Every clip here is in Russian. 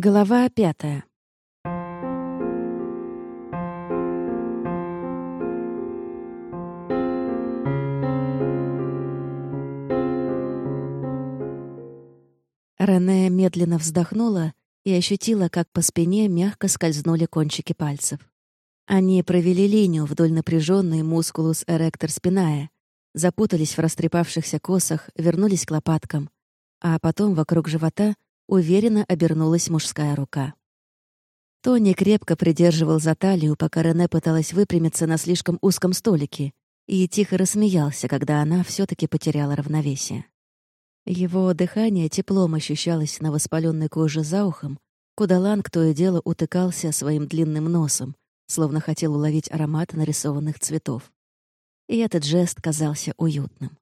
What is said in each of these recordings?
Глава пятая. Рене медленно вздохнула и ощутила, как по спине мягко скользнули кончики пальцев. Они провели линию вдоль напряженной мускулус эректор спиная, запутались в растрепавшихся косах, вернулись к лопаткам, а потом вокруг живота уверенно обернулась мужская рука. Тони крепко придерживал за талию, пока Рене пыталась выпрямиться на слишком узком столике, и тихо рассмеялся, когда она все таки потеряла равновесие. Его дыхание теплом ощущалось на воспаленной коже за ухом, куда Ланг то и дело утыкался своим длинным носом, словно хотел уловить аромат нарисованных цветов. И этот жест казался уютным.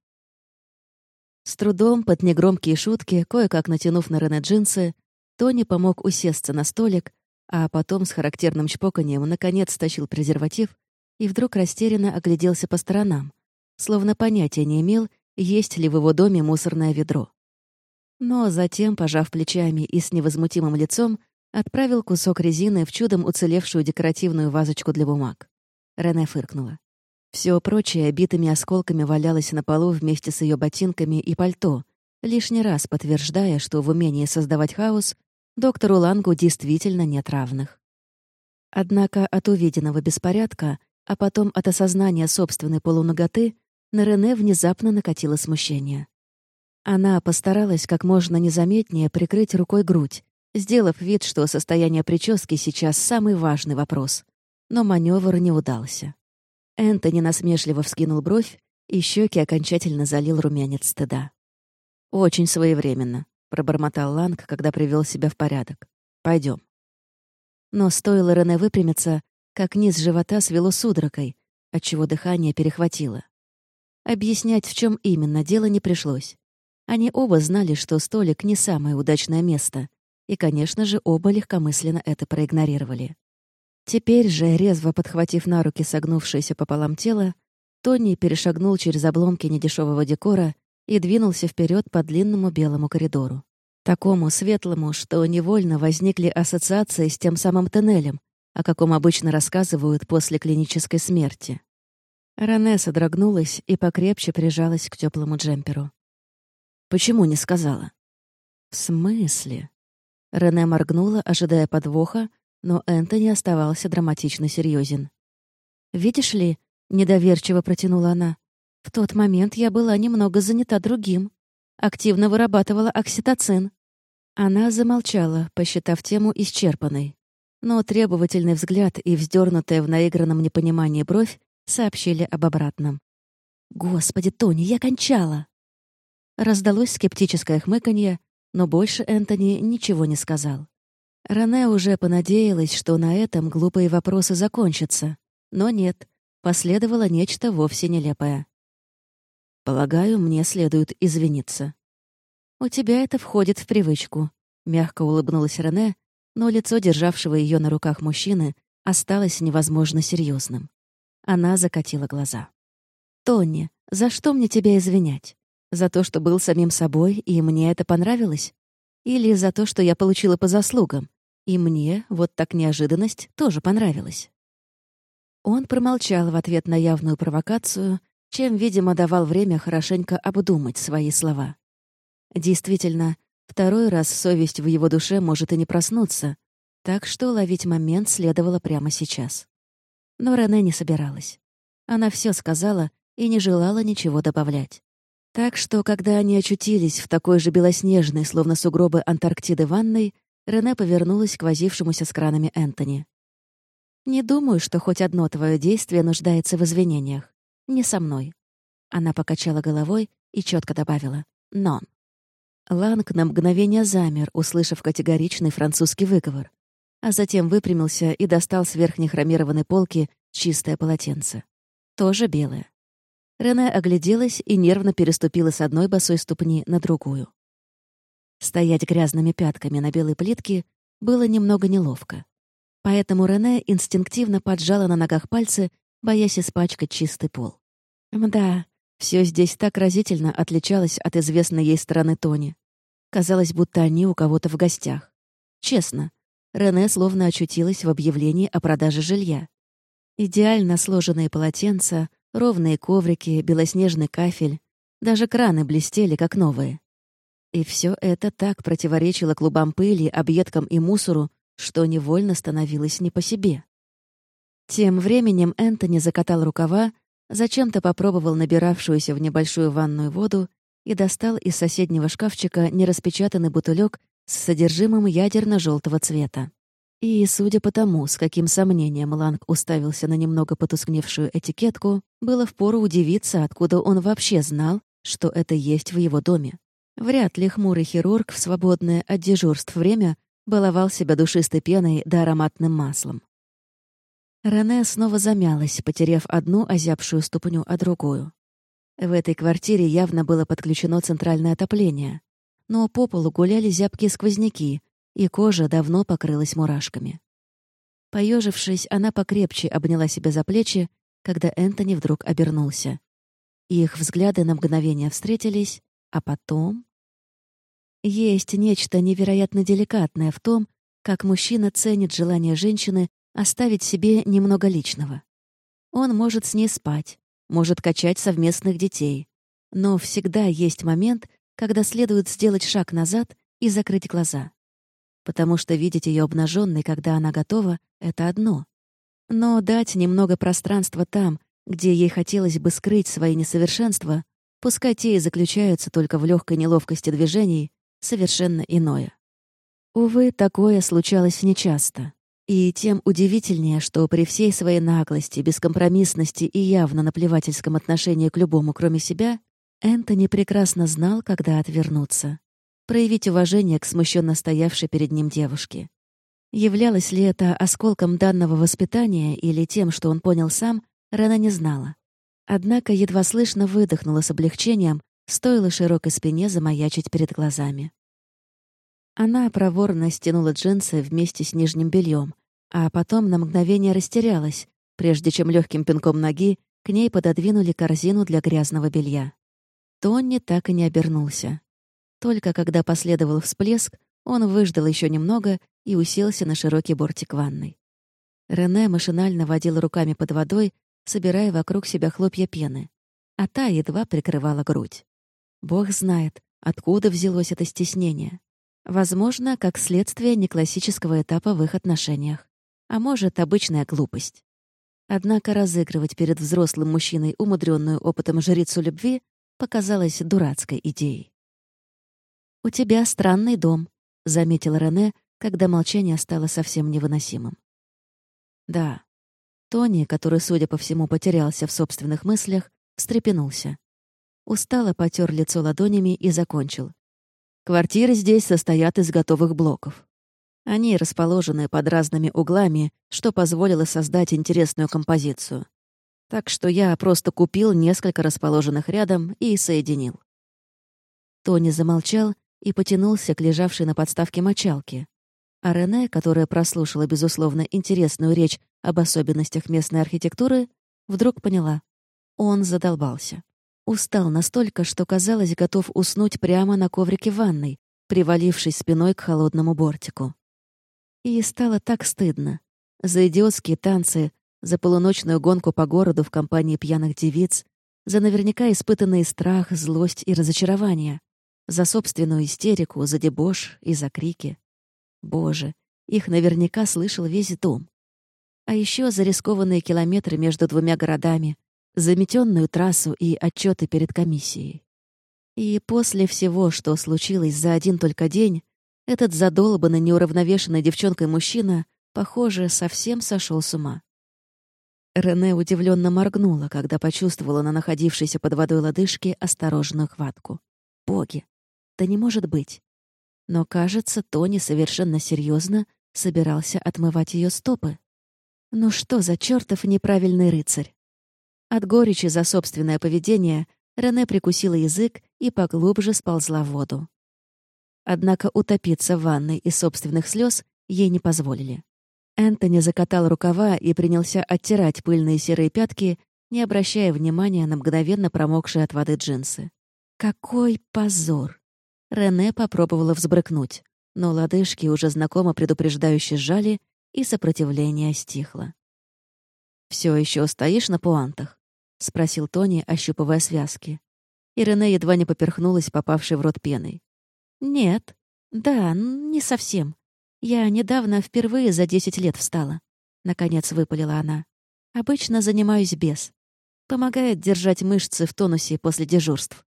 С трудом, под негромкие шутки, кое-как натянув на Рене джинсы, Тони помог усесться на столик, а потом с характерным чпоканьем наконец стащил презерватив и вдруг растерянно огляделся по сторонам, словно понятия не имел, есть ли в его доме мусорное ведро. Но затем, пожав плечами и с невозмутимым лицом, отправил кусок резины в чудом уцелевшую декоративную вазочку для бумаг. Рене фыркнула. Все прочее битыми осколками валялось на полу вместе с ее ботинками и пальто, лишний раз подтверждая, что в умении создавать хаос доктору Лангу действительно нет равных. Однако от увиденного беспорядка, а потом от осознания собственной полуноготы, на Рене внезапно накатило смущение. Она постаралась как можно незаметнее прикрыть рукой грудь, сделав вид, что состояние прически сейчас самый важный вопрос. Но маневр не удался. Энтони насмешливо вскинул бровь, и щеки окончательно залил румянец стыда. «Очень своевременно», — пробормотал Ланг, когда привел себя в порядок. Пойдем. Но стоило Рене выпрямиться, как низ живота свело судорогой, отчего дыхание перехватило. Объяснять, в чем именно дело, не пришлось. Они оба знали, что столик — не самое удачное место, и, конечно же, оба легкомысленно это проигнорировали. Теперь же, резво подхватив на руки согнувшееся пополам тело, Тони перешагнул через обломки недешевого декора и двинулся вперед по длинному белому коридору. Такому светлому, что невольно возникли ассоциации с тем самым тоннелем, о каком обычно рассказывают после клинической смерти. Рене содрогнулась и покрепче прижалась к теплому джемперу. «Почему не сказала?» «В смысле?» Рене моргнула, ожидая подвоха, но Энтони оставался драматично серьезен. «Видишь ли», — недоверчиво протянула она, «в тот момент я была немного занята другим. Активно вырабатывала окситоцин». Она замолчала, посчитав тему исчерпанной. Но требовательный взгляд и вздернутая в наигранном непонимании бровь сообщили об обратном. «Господи, Тони, я кончала!» Раздалось скептическое хмыканье, но больше Энтони ничего не сказал. Рене уже понадеялась, что на этом глупые вопросы закончатся. Но нет, последовало нечто вовсе нелепое. «Полагаю, мне следует извиниться». «У тебя это входит в привычку», — мягко улыбнулась Рене, но лицо державшего ее на руках мужчины осталось невозможно серьезным. Она закатила глаза. «Тони, за что мне тебя извинять? За то, что был самим собой, и мне это понравилось? Или за то, что я получила по заслугам, и мне, вот так неожиданность, тоже понравилась?» Он промолчал в ответ на явную провокацию, чем, видимо, давал время хорошенько обдумать свои слова. Действительно, второй раз совесть в его душе может и не проснуться, так что ловить момент следовало прямо сейчас. Но Рене не собиралась. Она все сказала и не желала ничего добавлять. Так что, когда они очутились в такой же белоснежной, словно сугробы Антарктиды ванной, Рене повернулась к возившемуся с кранами Энтони. «Не думаю, что хоть одно твое действие нуждается в извинениях. Не со мной». Она покачала головой и четко добавила «нон». Ланг на мгновение замер, услышав категоричный французский выговор а затем выпрямился и достал с верхней хромированной полки чистое полотенце. Тоже белое. Рене огляделась и нервно переступила с одной босой ступни на другую. Стоять грязными пятками на белой плитке было немного неловко. Поэтому Рене инстинктивно поджала на ногах пальцы, боясь испачкать чистый пол. Мда, все здесь так разительно отличалось от известной ей стороны Тони. Казалось, будто они у кого-то в гостях. Честно, Рене словно очутилась в объявлении о продаже жилья. Идеально сложенные полотенца, ровные коврики, белоснежный кафель, даже краны блестели, как новые. И все это так противоречило клубам пыли, объедкам и мусору, что невольно становилось не по себе. Тем временем Энтони закатал рукава, зачем-то попробовал набиравшуюся в небольшую ванную воду и достал из соседнего шкафчика нераспечатанный бутылек с содержимым ядерно-желтого цвета. И, судя по тому, с каким сомнением Ланг уставился на немного потускневшую этикетку, было впору удивиться, откуда он вообще знал, что это есть в его доме. Вряд ли хмурый хирург в свободное от дежурств время баловал себя душистой пеной да ароматным маслом. Рене снова замялась, потеряв одну озябшую ступню, а другую. В этой квартире явно было подключено центральное отопление, но по полу гуляли зябкие сквозняки, и кожа давно покрылась мурашками. Поежившись, она покрепче обняла себя за плечи, когда Энтони вдруг обернулся. Их взгляды на мгновение встретились, а потом... Есть нечто невероятно деликатное в том, как мужчина ценит желание женщины оставить себе немного личного. Он может с ней спать, может качать совместных детей, но всегда есть момент, когда следует сделать шаг назад и закрыть глаза. Потому что видеть ее обнаженной, когда она готова, — это одно. Но дать немного пространства там, где ей хотелось бы скрыть свои несовершенства, пускай те и заключаются только в легкой неловкости движений, совершенно иное. Увы, такое случалось нечасто. И тем удивительнее, что при всей своей наглости, бескомпромиссности и явно наплевательском отношении к любому, кроме себя, Энтони прекрасно знал, когда отвернуться. Проявить уважение к смущенно стоявшей перед ним девушке. Являлось ли это осколком данного воспитания или тем, что он понял сам, Рена не знала. Однако едва слышно выдохнула с облегчением, стоило широкой спине замаячить перед глазами. Она проворно стянула джинсы вместе с нижним бельем, а потом на мгновение растерялась, прежде чем легким пинком ноги к ней пододвинули корзину для грязного белья. Тонни так и не обернулся. Только когда последовал всплеск, он выждал еще немного и уселся на широкий бортик ванной. Рене машинально водил руками под водой, собирая вокруг себя хлопья пены, а та едва прикрывала грудь. Бог знает, откуда взялось это стеснение. Возможно, как следствие неклассического этапа в их отношениях. А может, обычная глупость. Однако разыгрывать перед взрослым мужчиной умудренную опытом жрицу любви показалось дурацкой идеей. «У тебя странный дом», — заметил Рене, когда молчание стало совсем невыносимым. «Да». Тони, который, судя по всему, потерялся в собственных мыслях, встрепенулся. Устало потер лицо ладонями и закончил. Квартиры здесь состоят из готовых блоков. Они расположены под разными углами, что позволило создать интересную композицию. Так что я просто купил несколько расположенных рядом и соединил. Тони замолчал и потянулся к лежавшей на подставке мочалке. А Рене, которая прослушала, безусловно, интересную речь об особенностях местной архитектуры, вдруг поняла. Он задолбался. Устал настолько, что, казалось, готов уснуть прямо на коврике ванной, привалившись спиной к холодному бортику. И стало так стыдно. За идиотские танцы, за полуночную гонку по городу в компании пьяных девиц, за наверняка испытанный страх, злость и разочарование, за собственную истерику, за дебош и за крики. Боже, их наверняка слышал весь дом. А еще за рискованные километры между двумя городами, заметенную трассу и отчеты перед комиссией. И после всего, что случилось за один только день, этот задолбанный, неуравновешенный девчонкой мужчина, похоже, совсем сошел с ума. Рене удивленно моргнула, когда почувствовала на находившейся под водой лодыжке осторожную хватку. Боги! Да не может быть! Но, кажется, Тони совершенно серьезно собирался отмывать ее стопы. Ну что за чертов неправильный рыцарь? От горечи за собственное поведение Рене прикусила язык и поглубже сползла в воду. Однако утопиться в ванной из собственных слез ей не позволили. Энтони закатал рукава и принялся оттирать пыльные серые пятки, не обращая внимания на мгновенно промокшие от воды джинсы. Какой позор! Рене попробовала взбрыкнуть. но лодыжки уже знакомо предупреждающе сжали, и сопротивление стихло. Все еще стоишь на пуантах?» — спросил Тони, ощупывая связки. И Рене едва не поперхнулась, попавшей в рот пеной. «Нет. Да, не совсем. Я недавно впервые за десять лет встала. Наконец выпалила она. Обычно занимаюсь без. Помогает держать мышцы в тонусе после дежурств.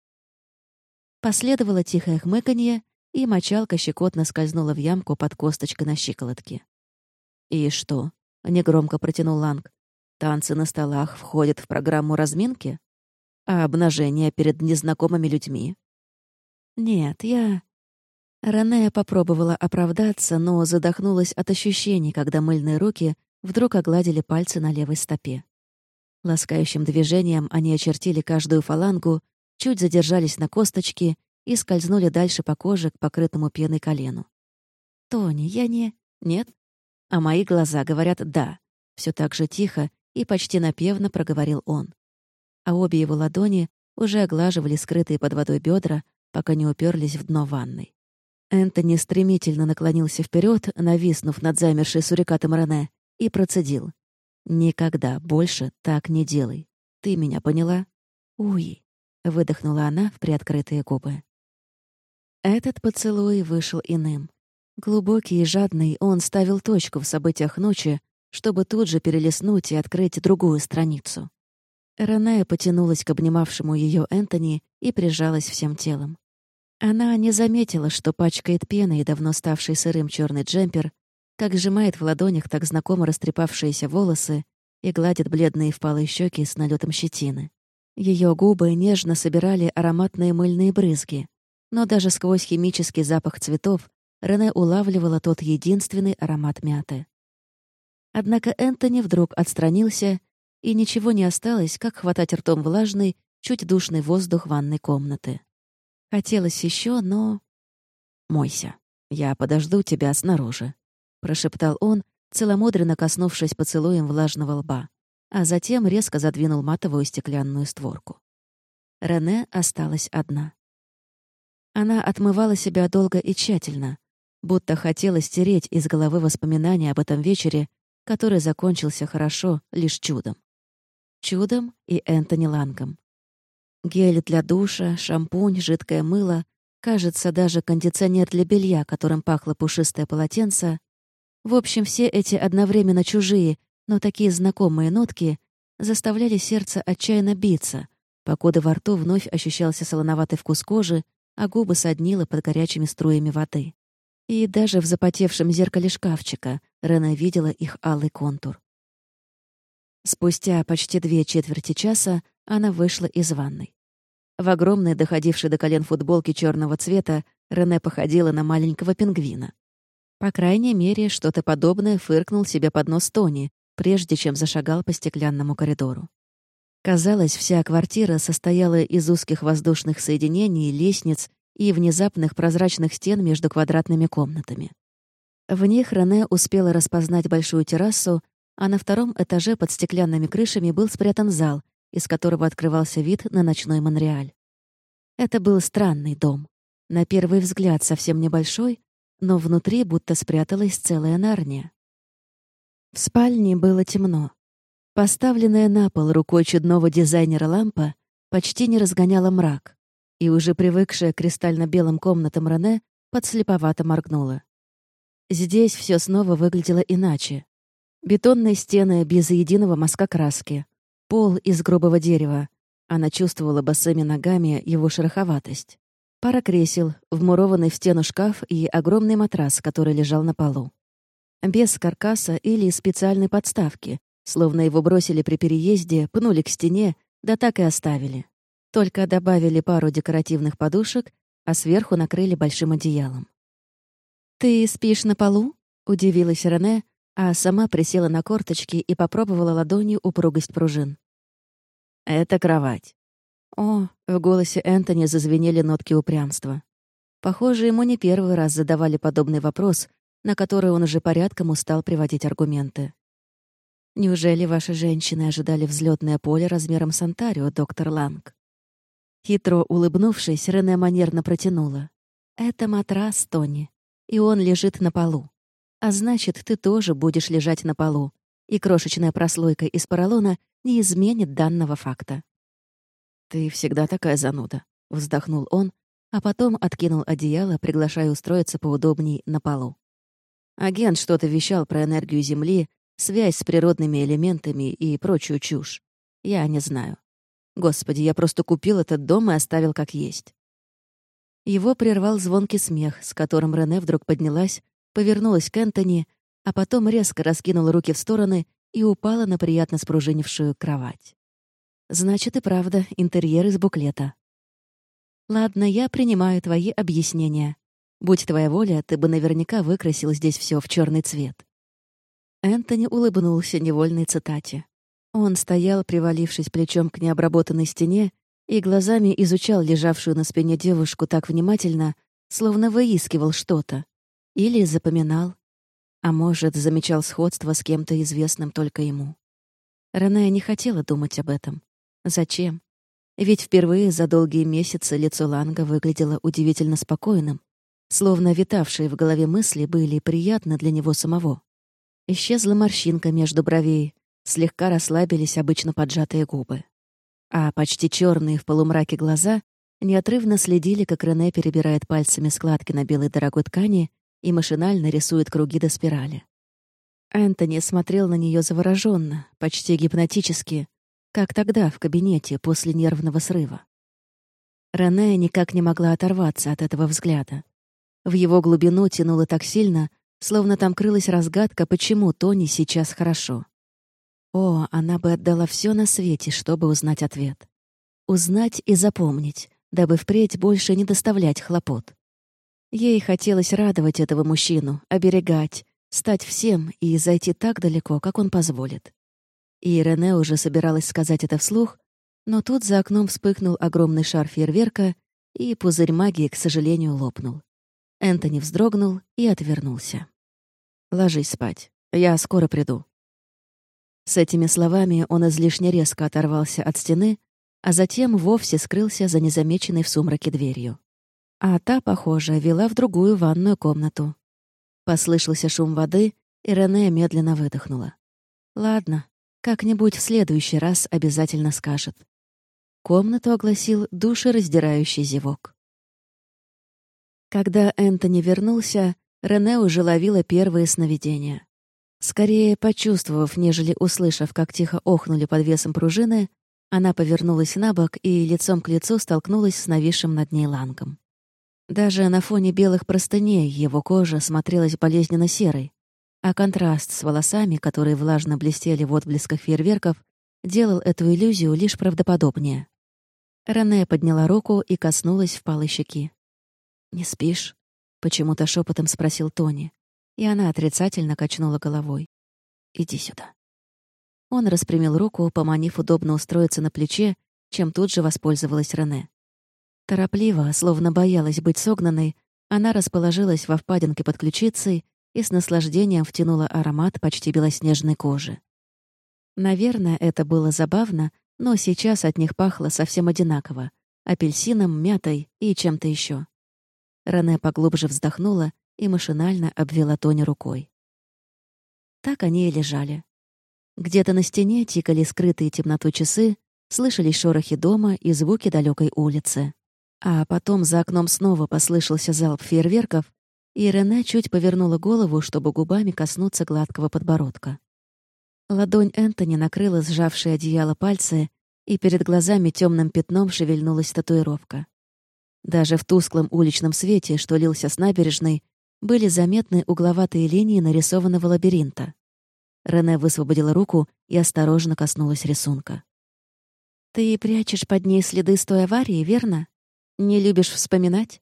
Последовало тихое хмыканье, и мочалка щекотно скользнула в ямку под косточкой на щиколотке. «И что?» — негромко протянул Ланг. «Танцы на столах входят в программу разминки? А обнажение перед незнакомыми людьми?» «Нет, я...» Рене попробовала оправдаться, но задохнулась от ощущений, когда мыльные руки вдруг огладили пальцы на левой стопе. Ласкающим движением они очертили каждую фалангу, чуть задержались на косточке и скользнули дальше по коже к покрытому пеной колену. «Тони, я не...» «Нет?» А мои глаза говорят «да». Все так же тихо и почти напевно проговорил он. А обе его ладони уже оглаживали скрытые под водой бедра, пока не уперлись в дно ванной. Энтони стремительно наклонился вперед, нависнув над замершей сурикатом Рене, и процедил. «Никогда больше так не делай. Ты меня поняла?» «Уй», — выдохнула она в приоткрытые губы. Этот поцелуй вышел иным. Глубокий и жадный, он ставил точку в событиях ночи, чтобы тут же перелистнуть и открыть другую страницу. Рене потянулась к обнимавшему ее Энтони и прижалась всем телом. Она не заметила, что пачкает пеной давно ставший сырым черный джемпер, как сжимает в ладонях так знакомо растрепавшиеся волосы и гладит бледные впалые щеки с налетом щетины. Ее губы нежно собирали ароматные мыльные брызги, но даже сквозь химический запах цветов Рене улавливала тот единственный аромат мяты. Однако Энтони вдруг отстранился, и ничего не осталось, как хватать ртом влажный, чуть душный воздух ванной комнаты. Хотелось еще, но... «Мойся, я подожду тебя снаружи», — прошептал он, целомудренно коснувшись поцелуем влажного лба, а затем резко задвинул матовую стеклянную створку. Рене осталась одна. Она отмывала себя долго и тщательно, будто хотела стереть из головы воспоминания об этом вечере, который закончился хорошо лишь чудом. Чудом и Энтони Лангом. Гель для душа, шампунь, жидкое мыло, кажется, даже кондиционер для белья, которым пахло пушистое полотенце. В общем, все эти одновременно чужие, но такие знакомые нотки заставляли сердце отчаянно биться, покуда во рту вновь ощущался солоноватый вкус кожи, а губы соднило под горячими струями воды. И даже в запотевшем зеркале шкафчика Рена видела их алый контур. Спустя почти две четверти часа она вышла из ванной. В огромной, доходившей до колен футболке черного цвета, Рене походила на маленького пингвина. По крайней мере, что-то подобное фыркнул себе под нос Тони, прежде чем зашагал по стеклянному коридору. Казалось, вся квартира состояла из узких воздушных соединений, лестниц и внезапных прозрачных стен между квадратными комнатами. В них Рене успела распознать большую террасу, а на втором этаже под стеклянными крышами был спрятан зал, из которого открывался вид на ночной Монреаль. Это был странный дом. На первый взгляд совсем небольшой, но внутри будто спряталась целая нарния. В спальне было темно. Поставленная на пол рукой чудного дизайнера лампа почти не разгоняла мрак, и уже привыкшая к кристально-белым комнатам Рене подслеповато моргнула. Здесь все снова выглядело иначе. Бетонные стены без единого мазка краски, Пол из грубого дерева. Она чувствовала босыми ногами его шероховатость. Пара кресел, вмурованный в стену шкаф и огромный матрас, который лежал на полу. Без каркаса или специальной подставки, словно его бросили при переезде, пнули к стене, да так и оставили. Только добавили пару декоративных подушек, а сверху накрыли большим одеялом. «Ты спишь на полу?» — удивилась Рене, а сама присела на корточки и попробовала ладонью упругость пружин. «Это кровать». О, в голосе Энтони зазвенели нотки упрямства. Похоже, ему не первый раз задавали подобный вопрос, на который он уже порядком устал приводить аргументы. «Неужели ваши женщины ожидали взлетное поле размером с Онтарио, доктор Ланг?» Хитро улыбнувшись, Рене манерно протянула. «Это матрас, Тони. и он лежит на полу. А значит, ты тоже будешь лежать на полу, и крошечная прослойка из поролона не изменит данного факта. «Ты всегда такая зануда», — вздохнул он, а потом откинул одеяло, приглашая устроиться поудобней на полу. Агент что-то вещал про энергию Земли, связь с природными элементами и прочую чушь. Я не знаю. Господи, я просто купил этот дом и оставил как есть. Его прервал звонкий смех, с которым Рене вдруг поднялась, повернулась к Энтони, а потом резко раскинула руки в стороны и упала на приятно спружинившую кровать. Значит и правда, интерьер из буклета. Ладно, я принимаю твои объяснения. Будь твоя воля, ты бы наверняка выкрасил здесь все в черный цвет. Энтони улыбнулся невольной цитате. Он стоял, привалившись плечом к необработанной стене, и глазами изучал лежавшую на спине девушку так внимательно, словно выискивал что-то. Или запоминал. А может, замечал сходство с кем-то известным только ему. Рене не хотела думать об этом. Зачем? Ведь впервые за долгие месяцы лицо Ланга выглядело удивительно спокойным, Словно витавшие в голове мысли были приятны для него самого. Исчезла морщинка между бровей, слегка расслабились обычно поджатые губы. А почти черные в полумраке глаза неотрывно следили, как Рене перебирает пальцами складки на белой дорогой ткани и машинально рисует круги до спирали. Энтони смотрел на нее завороженно, почти гипнотически, как тогда в кабинете после нервного срыва. Рене никак не могла оторваться от этого взгляда. В его глубину тянуло так сильно, словно там крылась разгадка, почему Тони сейчас хорошо. О, она бы отдала все на свете, чтобы узнать ответ. Узнать и запомнить, дабы впредь больше не доставлять хлопот. Ей хотелось радовать этого мужчину, оберегать, стать всем и зайти так далеко, как он позволит. И Рене уже собиралась сказать это вслух, но тут за окном вспыхнул огромный шар фейерверка, и пузырь магии, к сожалению, лопнул. Энтони вздрогнул и отвернулся. «Ложись спать. Я скоро приду». С этими словами он излишне резко оторвался от стены, а затем вовсе скрылся за незамеченной в сумраке дверью. А та, похоже, вела в другую ванную комнату. Послышался шум воды, и Рене медленно выдохнула. «Ладно, как-нибудь в следующий раз обязательно скажет». Комнату огласил душераздирающий зевок. Когда Энтони вернулся, Рене уже ловила первые сновидения. Скорее почувствовав, нежели услышав, как тихо охнули под весом пружины, она повернулась на бок и лицом к лицу столкнулась с нависшим над ней лангом. Даже на фоне белых простыней его кожа смотрелась болезненно серой, а контраст с волосами, которые влажно блестели в отблесках фейерверков, делал эту иллюзию лишь правдоподобнее. Рене подняла руку и коснулась впалой щеки. «Не спишь?» — почему-то шепотом спросил Тони, и она отрицательно качнула головой. «Иди сюда». Он распрямил руку, поманив удобно устроиться на плече, чем тут же воспользовалась Рене. Торопливо, словно боялась быть согнанной, она расположилась во впадинке под ключицей и с наслаждением втянула аромат почти белоснежной кожи. Наверное, это было забавно, но сейчас от них пахло совсем одинаково — апельсином, мятой и чем-то еще. Рене поглубже вздохнула и машинально обвела Тони рукой. Так они и лежали. Где-то на стене тикали скрытые темноту часы, слышались шорохи дома и звуки далекой улицы. А потом за окном снова послышался залп фейерверков, и Рене чуть повернула голову, чтобы губами коснуться гладкого подбородка. Ладонь Энтони накрыла сжавшее одеяло пальцы, и перед глазами темным пятном шевельнулась татуировка. Даже в тусклом уличном свете, что лился с набережной, были заметны угловатые линии нарисованного лабиринта. Рене высвободила руку и осторожно коснулась рисунка. «Ты прячешь под ней следы с той аварии, верно? Не любишь вспоминать?»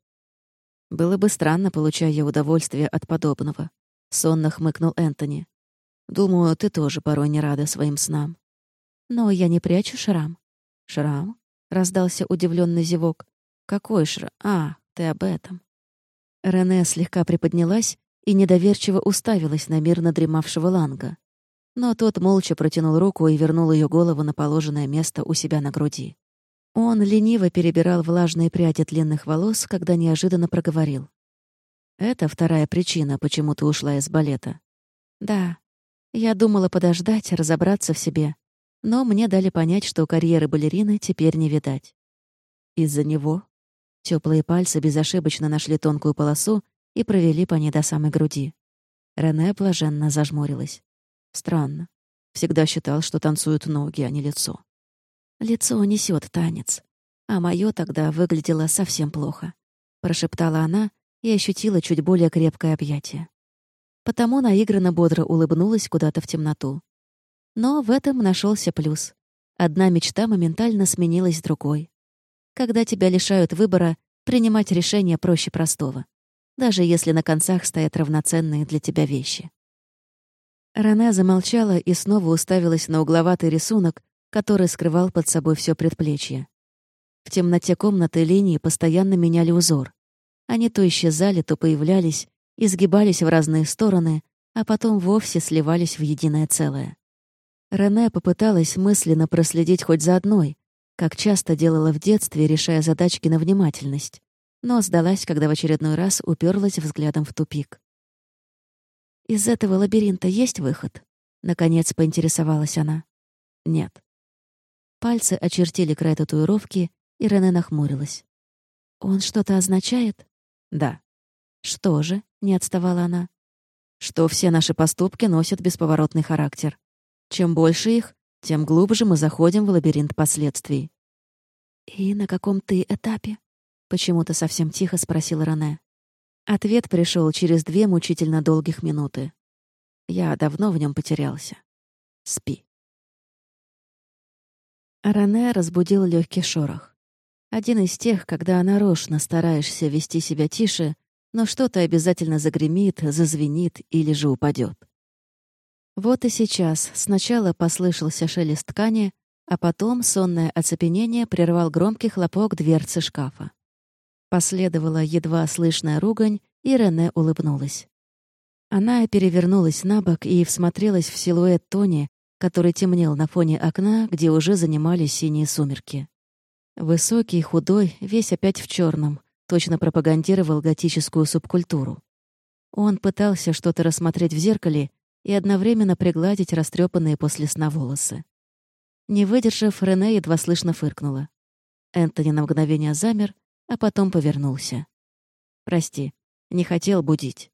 «Было бы странно, получая удовольствие от подобного», — сонно хмыкнул Энтони. «Думаю, ты тоже порой не рада своим снам». «Но я не прячу шрам». «Шрам?» — раздался удивленный зевок. «Какой шра... А, ты об этом». Рене слегка приподнялась и недоверчиво уставилась на мирно дремавшего Ланга. Но тот молча протянул руку и вернул ее голову на положенное место у себя на груди. Он лениво перебирал влажные пряди длинных волос, когда неожиданно проговорил. Это вторая причина, почему ты ушла из балета. Да. Я думала подождать, разобраться в себе. Но мне дали понять, что карьеры балерины теперь не видать. Из-за него Теплые пальцы безошибочно нашли тонкую полосу и провели по ней до самой груди. Рене блаженно зажмурилась. Странно. Всегда считал, что танцуют ноги, а не лицо. Лицо несет танец. А мое тогда выглядело совсем плохо. Прошептала она и ощутила чуть более крепкое объятие. Потому наигранно бодро улыбнулась куда-то в темноту. Но в этом нашелся плюс. Одна мечта моментально сменилась другой. Когда тебя лишают выбора, принимать решение проще простого, даже если на концах стоят равноценные для тебя вещи. Рене замолчала и снова уставилась на угловатый рисунок, который скрывал под собой все предплечье. В темноте комнаты линии постоянно меняли узор. Они то исчезали, то появлялись, изгибались в разные стороны, а потом вовсе сливались в единое целое. Рене попыталась мысленно проследить хоть за одной, как часто делала в детстве, решая задачки на внимательность, но сдалась, когда в очередной раз уперлась взглядом в тупик. «Из этого лабиринта есть выход?» — наконец поинтересовалась она. «Нет». Пальцы очертили край татуировки, и Рене нахмурилась. «Он что-то означает?» «Да». «Что же?» — не отставала она. «Что все наши поступки носят бесповоротный характер. Чем больше их, тем глубже мы заходим в лабиринт последствий. «И на каком ты этапе?» — почему-то совсем тихо спросил Рене. Ответ пришел через две мучительно долгих минуты. Я давно в нем потерялся. Спи. Рене разбудил легкий шорох. Один из тех, когда нарочно стараешься вести себя тише, но что-то обязательно загремит, зазвенит или же упадет. Вот и сейчас сначала послышался шелест ткани, а потом сонное оцепенение прервал громкий хлопок дверцы шкафа. Последовала едва слышная ругань, и Рене улыбнулась. Она перевернулась на бок и всмотрелась в силуэт Тони, который темнел на фоне окна, где уже занимались синие сумерки. Высокий, худой, весь опять в черном, точно пропагандировал готическую субкультуру. Он пытался что-то рассмотреть в зеркале и одновременно пригладить растрепанные после сна волосы. Не выдержав, Рене едва слышно фыркнула. Энтони на мгновение замер, а потом повернулся. «Прости, не хотел будить».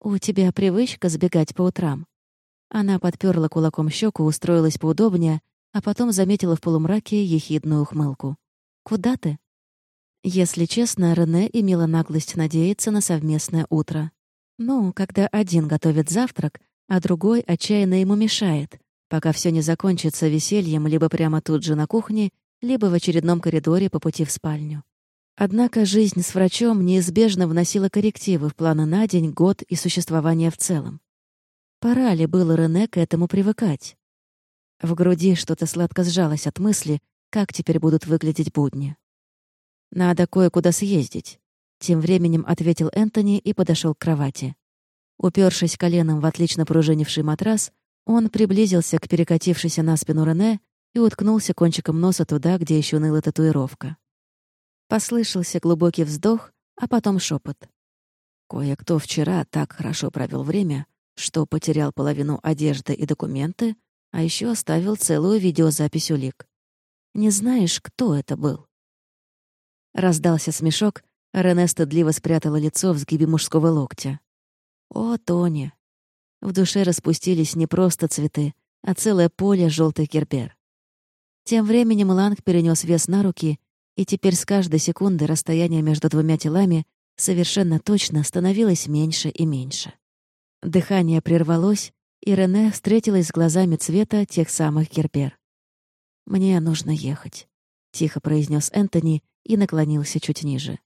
«У тебя привычка сбегать по утрам». Она подперла кулаком щеку, устроилась поудобнее, а потом заметила в полумраке ехидную ухмылку. «Куда ты?» Если честно, Рене имела наглость надеяться на совместное утро. Ну, когда один готовит завтрак, а другой отчаянно ему мешает, пока все не закончится весельем либо прямо тут же на кухне, либо в очередном коридоре по пути в спальню. Однако жизнь с врачом неизбежно вносила коррективы в планы на день, год и существование в целом. Пора ли было Рене к этому привыкать? В груди что-то сладко сжалось от мысли, как теперь будут выглядеть будни. «Надо кое-куда съездить», — тем временем ответил Энтони и подошел к кровати. Упершись коленом в отлично пружинивший матрас, он приблизился к перекатившейся на спину Рене и уткнулся кончиком носа туда, где еще ныла татуировка. Послышался глубокий вздох, а потом шепот. Кое-кто вчера так хорошо провел время, что потерял половину одежды и документы, а еще оставил целую видеозапись улик. Не знаешь, кто это был? Раздался смешок, Рене стыдливо спрятала лицо в сгибе мужского локтя. О, Тони! В душе распустились не просто цветы, а целое поле желтых гербер. Тем временем Ланг перенес вес на руки, и теперь с каждой секунды расстояние между двумя телами совершенно точно становилось меньше и меньше. Дыхание прервалось, и Рене встретилась с глазами цвета тех самых гербер. «Мне нужно ехать», — тихо произнес Энтони и наклонился чуть ниже.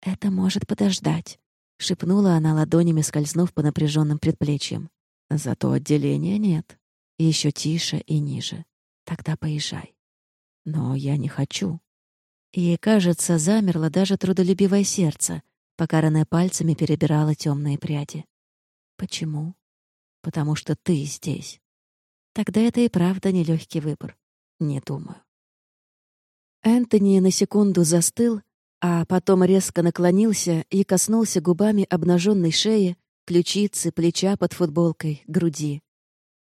«Это может подождать», — шепнула она ладонями, скользнув по напряженным предплечьям. «Зато отделения нет. Еще тише и ниже. Тогда поезжай». «Но я не хочу». Ей, кажется, замерло даже трудолюбивое сердце, пока Рене пальцами перебирала темные пряди. «Почему?» «Потому что ты здесь». Тогда это и правда нелегкий выбор. Не думаю. Энтони на секунду застыл, а потом резко наклонился и коснулся губами обнаженной шеи, ключицы, плеча под футболкой, груди.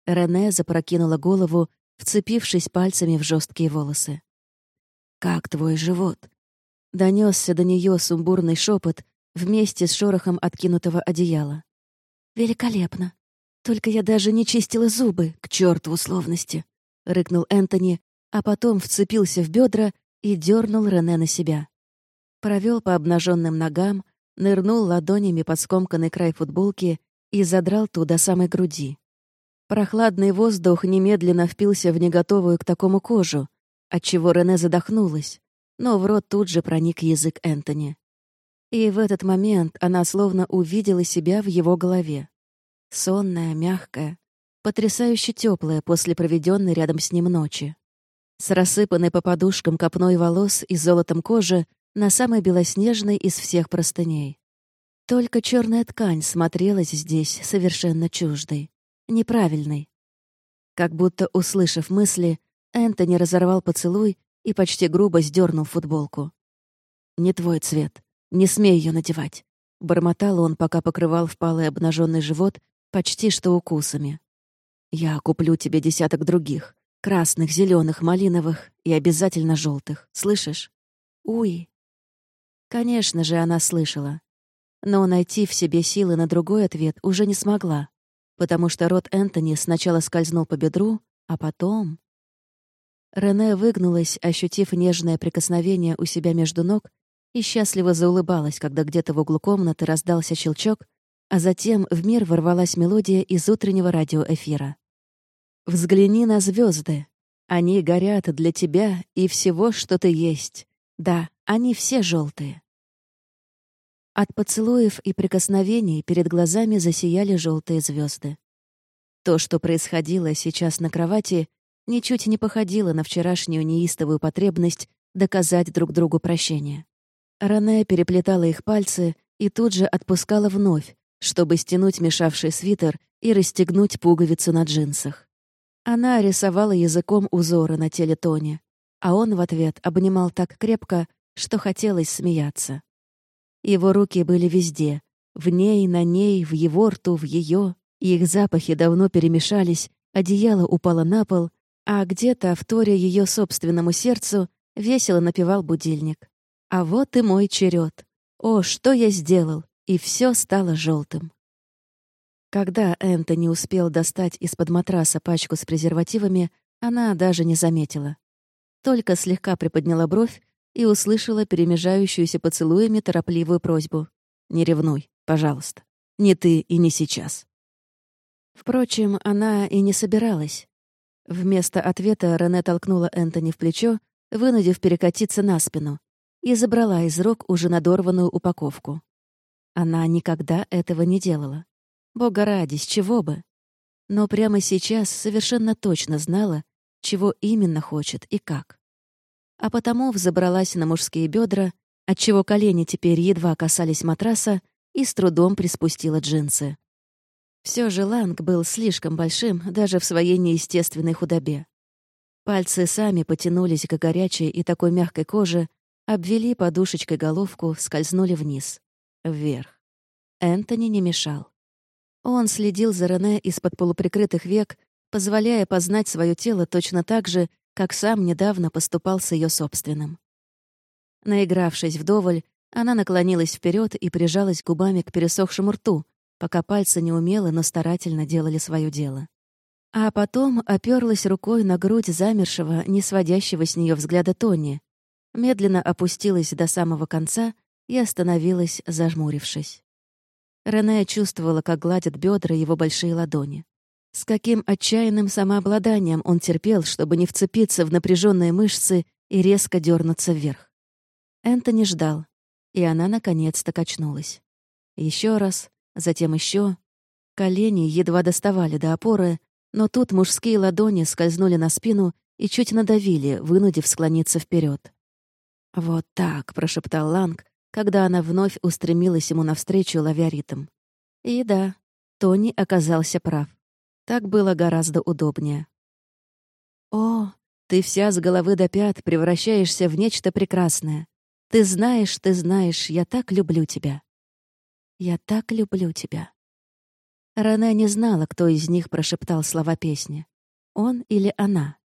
Рене запрокинула голову, вцепившись пальцами в жесткие волосы. «Как твой живот?» Донесся до нее сумбурный шепот вместе с шорохом откинутого одеяла. «Великолепно! Только я даже не чистила зубы, к черту условности!» — рыкнул Энтони, а потом вцепился в бедра и дернул Рене на себя. Провел по обнаженным ногам, нырнул ладонями под скомканный край футболки и задрал ту до самой груди. Прохладный воздух немедленно впился в неготовую к такому кожу, отчего Рене задохнулась, но в рот тут же проник язык Энтони. И в этот момент она словно увидела себя в его голове. Сонная, мягкая, потрясающе теплая после проведенной рядом с ним ночи. С рассыпанной по подушкам копной волос и золотом кожи на самой белоснежной из всех простыней. Только черная ткань смотрелась здесь совершенно чуждой, неправильной. Как будто, услышав мысли, Энтони разорвал поцелуй и почти грубо сдернул футболку. «Не твой цвет. Не смей ее надевать», — бормотал он, пока покрывал впалый обнаженный живот почти что укусами. «Я куплю тебе десяток других. Красных, зеленых, малиновых и обязательно желтых. Слышишь? Уи. Конечно же, она слышала. Но найти в себе силы на другой ответ уже не смогла, потому что рот Энтони сначала скользнул по бедру, а потом... Рене выгнулась, ощутив нежное прикосновение у себя между ног, и счастливо заулыбалась, когда где-то в углу комнаты раздался щелчок, а затем в мир ворвалась мелодия из утреннего радиоэфира. «Взгляни на звезды. Они горят для тебя и всего, что ты есть. Да, они все желтые. От поцелуев и прикосновений перед глазами засияли желтые звезды. То, что происходило сейчас на кровати, ничуть не походило на вчерашнюю неистовую потребность доказать друг другу прощение. Рене переплетала их пальцы и тут же отпускала вновь, чтобы стянуть мешавший свитер и расстегнуть пуговицу на джинсах. Она рисовала языком узоры на теле Тони, а он в ответ обнимал так крепко, что хотелось смеяться. Его руки были везде. В ней, на ней, в его рту, в ее. Их запахи давно перемешались, одеяло упало на пол, а где-то, вторя ее собственному сердцу, весело напевал будильник. «А вот и мой черед. О, что я сделал!» И все стало желтым. Когда Энтони успел достать из-под матраса пачку с презервативами, она даже не заметила. Только слегка приподняла бровь и услышала перемежающуюся поцелуями торопливую просьбу. «Не ревнуй, пожалуйста. Не ты и не сейчас». Впрочем, она и не собиралась. Вместо ответа Рене толкнула Энтони в плечо, вынудив перекатиться на спину, и забрала из рук уже надорванную упаковку. Она никогда этого не делала. Бога ради, с чего бы? Но прямо сейчас совершенно точно знала, чего именно хочет и как а потому взобралась на мужские бедра, отчего колени теперь едва касались матраса, и с трудом приспустила джинсы. Все же Ланг был слишком большим даже в своей неестественной худобе. Пальцы сами потянулись к горячей и такой мягкой коже, обвели подушечкой головку, скользнули вниз, вверх. Энтони не мешал. Он следил за Рене из-под полуприкрытых век, позволяя познать свое тело точно так же, как сам недавно поступал с ее собственным. Наигравшись вдоволь, она наклонилась вперед и прижалась губами к пересохшему рту, пока пальцы неумело, но старательно делали свое дело. А потом оперлась рукой на грудь замершего, не сводящего с нее взгляда Тони, медленно опустилась до самого конца и остановилась, зажмурившись. Рене чувствовала, как гладят бедра его большие ладони. С каким отчаянным самообладанием он терпел, чтобы не вцепиться в напряженные мышцы и резко дернуться вверх. Энтони ждал, и она наконец-то качнулась. Еще раз, затем еще. Колени едва доставали до опоры, но тут мужские ладони скользнули на спину и чуть надавили, вынудив склониться вперед. «Вот так», — прошептал Ланг, когда она вновь устремилась ему навстречу, ловя ритм. И да, Тони оказался прав. Так было гораздо удобнее. «О, ты вся с головы до пят превращаешься в нечто прекрасное. Ты знаешь, ты знаешь, я так люблю тебя. Я так люблю тебя. Рене не знала, кто из них прошептал слова песни. Он или она.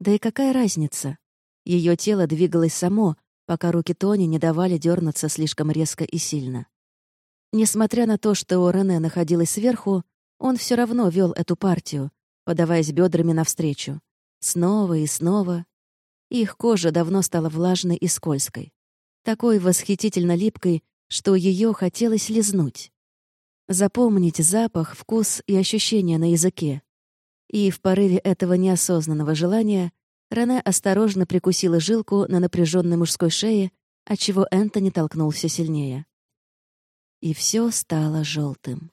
Да и какая разница? Ее тело двигалось само, пока руки Тони не давали дернуться слишком резко и сильно. Несмотря на то, что у Рене находилась сверху, он все равно вел эту партию, подаваясь бедрами навстречу. Снова и снова. Их кожа давно стала влажной и скользкой. Такой восхитительно липкой, что ее хотелось лизнуть. Запомнить запах, вкус и ощущения на языке. И в порыве этого неосознанного желания Рене осторожно прикусила жилку на напряженной мужской шее, отчего Энтони толкнулся сильнее. И все стало желтым.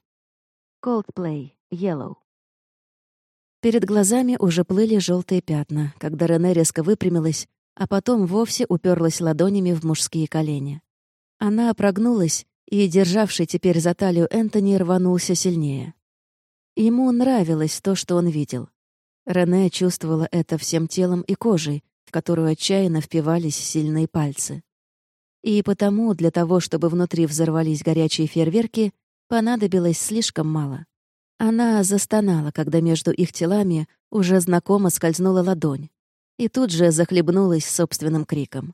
Coldplay, Yellow. Перед глазами уже плыли желтые пятна, когда Рене резко выпрямилась, а потом вовсе уперлась ладонями в мужские колени. Она прогнулась и, державший теперь за талию Энтони, рванулся сильнее. Ему нравилось то, что он видел. Рене чувствовала это всем телом и кожей, в которую отчаянно впивались сильные пальцы. И потому для того, чтобы внутри взорвались горячие фейерверки, понадобилось слишком мало. Она застонала, когда между их телами уже знакомо скользнула ладонь, и тут же захлебнулась собственным криком.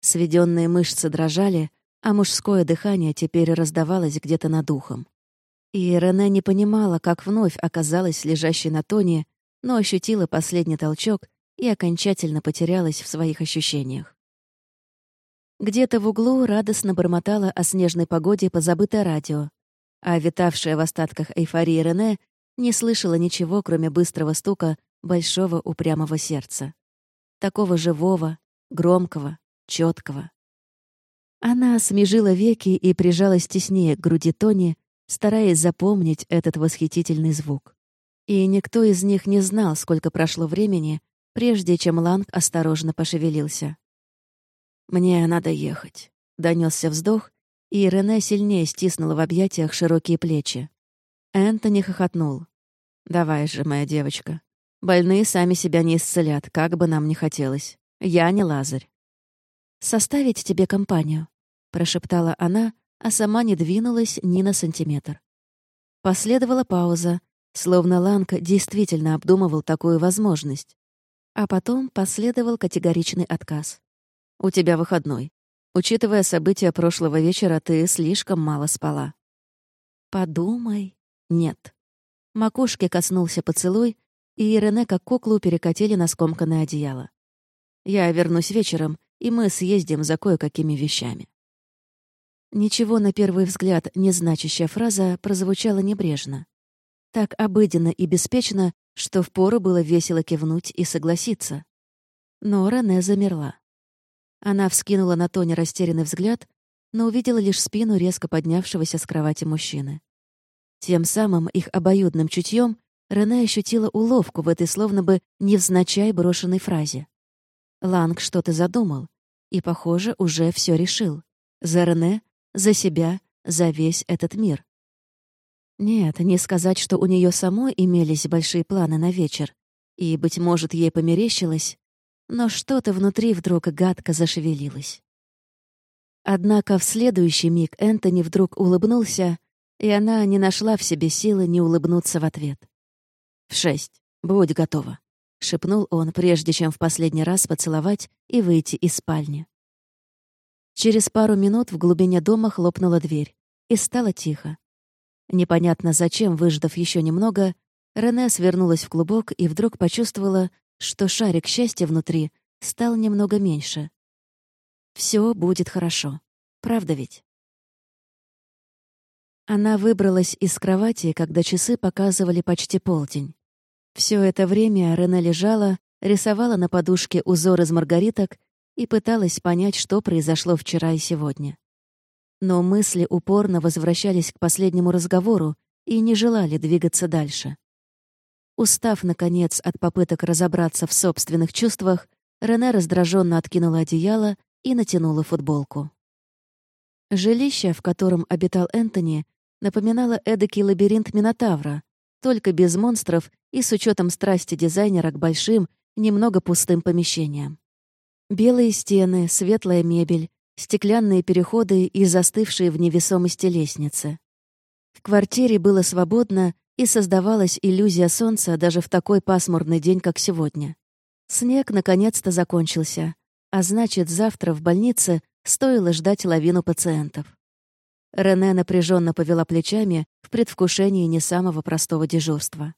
Сведенные мышцы дрожали, а мужское дыхание теперь раздавалось где-то над ухом. И Рене не понимала, как вновь оказалась лежащей на тоне, но ощутила последний толчок и окончательно потерялась в своих ощущениях. Где-то в углу радостно бормотала о снежной погоде позабытое радио, а витавшая в остатках эйфории Рене не слышала ничего, кроме быстрого стука большого упрямого сердца. Такого живого, громкого, четкого. Она смежила веки и прижалась теснее к груди Тони, стараясь запомнить этот восхитительный звук. И никто из них не знал, сколько прошло времени, прежде чем Ланг осторожно пошевелился. «Мне надо ехать», — донесся вздох, и Рене сильнее стиснула в объятиях широкие плечи. Энтони хохотнул. «Давай же, моя девочка. Больные сами себя не исцелят, как бы нам ни хотелось. Я не Лазарь». «Составить тебе компанию?» прошептала она, а сама не двинулась ни на сантиметр. Последовала пауза, словно Ланка действительно обдумывал такую возможность. А потом последовал категоричный отказ. «У тебя выходной. Учитывая события прошлого вечера, ты слишком мало спала». «Подумай». «Нет». Макушке коснулся поцелуй, и Рене как куклу перекатили на скомканное одеяло. «Я вернусь вечером, и мы съездим за кое-какими вещами». Ничего на первый взгляд не значащая фраза прозвучала небрежно. Так обыденно и беспечно, что впору было весело кивнуть и согласиться. Но Рене замерла. Она вскинула на Тони растерянный взгляд, но увидела лишь спину резко поднявшегося с кровати мужчины. Тем самым их обоюдным чутьем Рене ощутила уловку в этой словно бы невзначай брошенной фразе. Ланг что-то задумал и, похоже, уже все решил. За Рене за себя, за весь этот мир. Нет, не сказать, что у нее самой имелись большие планы на вечер, и, быть может, ей померещилось, но что-то внутри вдруг гадко зашевелилось. Однако в следующий миг Энтони вдруг улыбнулся, и она не нашла в себе силы не улыбнуться в ответ. «В шесть. Будь готова», — шепнул он, прежде чем в последний раз поцеловать и выйти из спальни. Через пару минут в глубине дома хлопнула дверь, и стало тихо. Непонятно зачем, выждав еще немного, Рене свернулась в клубок и вдруг почувствовала, что шарик счастья внутри стал немного меньше. Все будет хорошо. Правда ведь? Она выбралась из кровати, когда часы показывали почти полдень. Все это время Рене лежала, рисовала на подушке узор из маргариток и пыталась понять, что произошло вчера и сегодня. Но мысли упорно возвращались к последнему разговору и не желали двигаться дальше. Устав, наконец, от попыток разобраться в собственных чувствах, Рене раздраженно откинула одеяло и натянула футболку. Жилище, в котором обитал Энтони, напоминало эдакий лабиринт Минотавра, только без монстров и с учетом страсти дизайнера к большим, немного пустым помещениям. Белые стены, светлая мебель, стеклянные переходы и застывшие в невесомости лестницы. В квартире было свободно, и создавалась иллюзия солнца даже в такой пасмурный день, как сегодня. Снег наконец-то закончился, а значит, завтра в больнице стоило ждать лавину пациентов. Рене напряженно повела плечами в предвкушении не самого простого дежурства.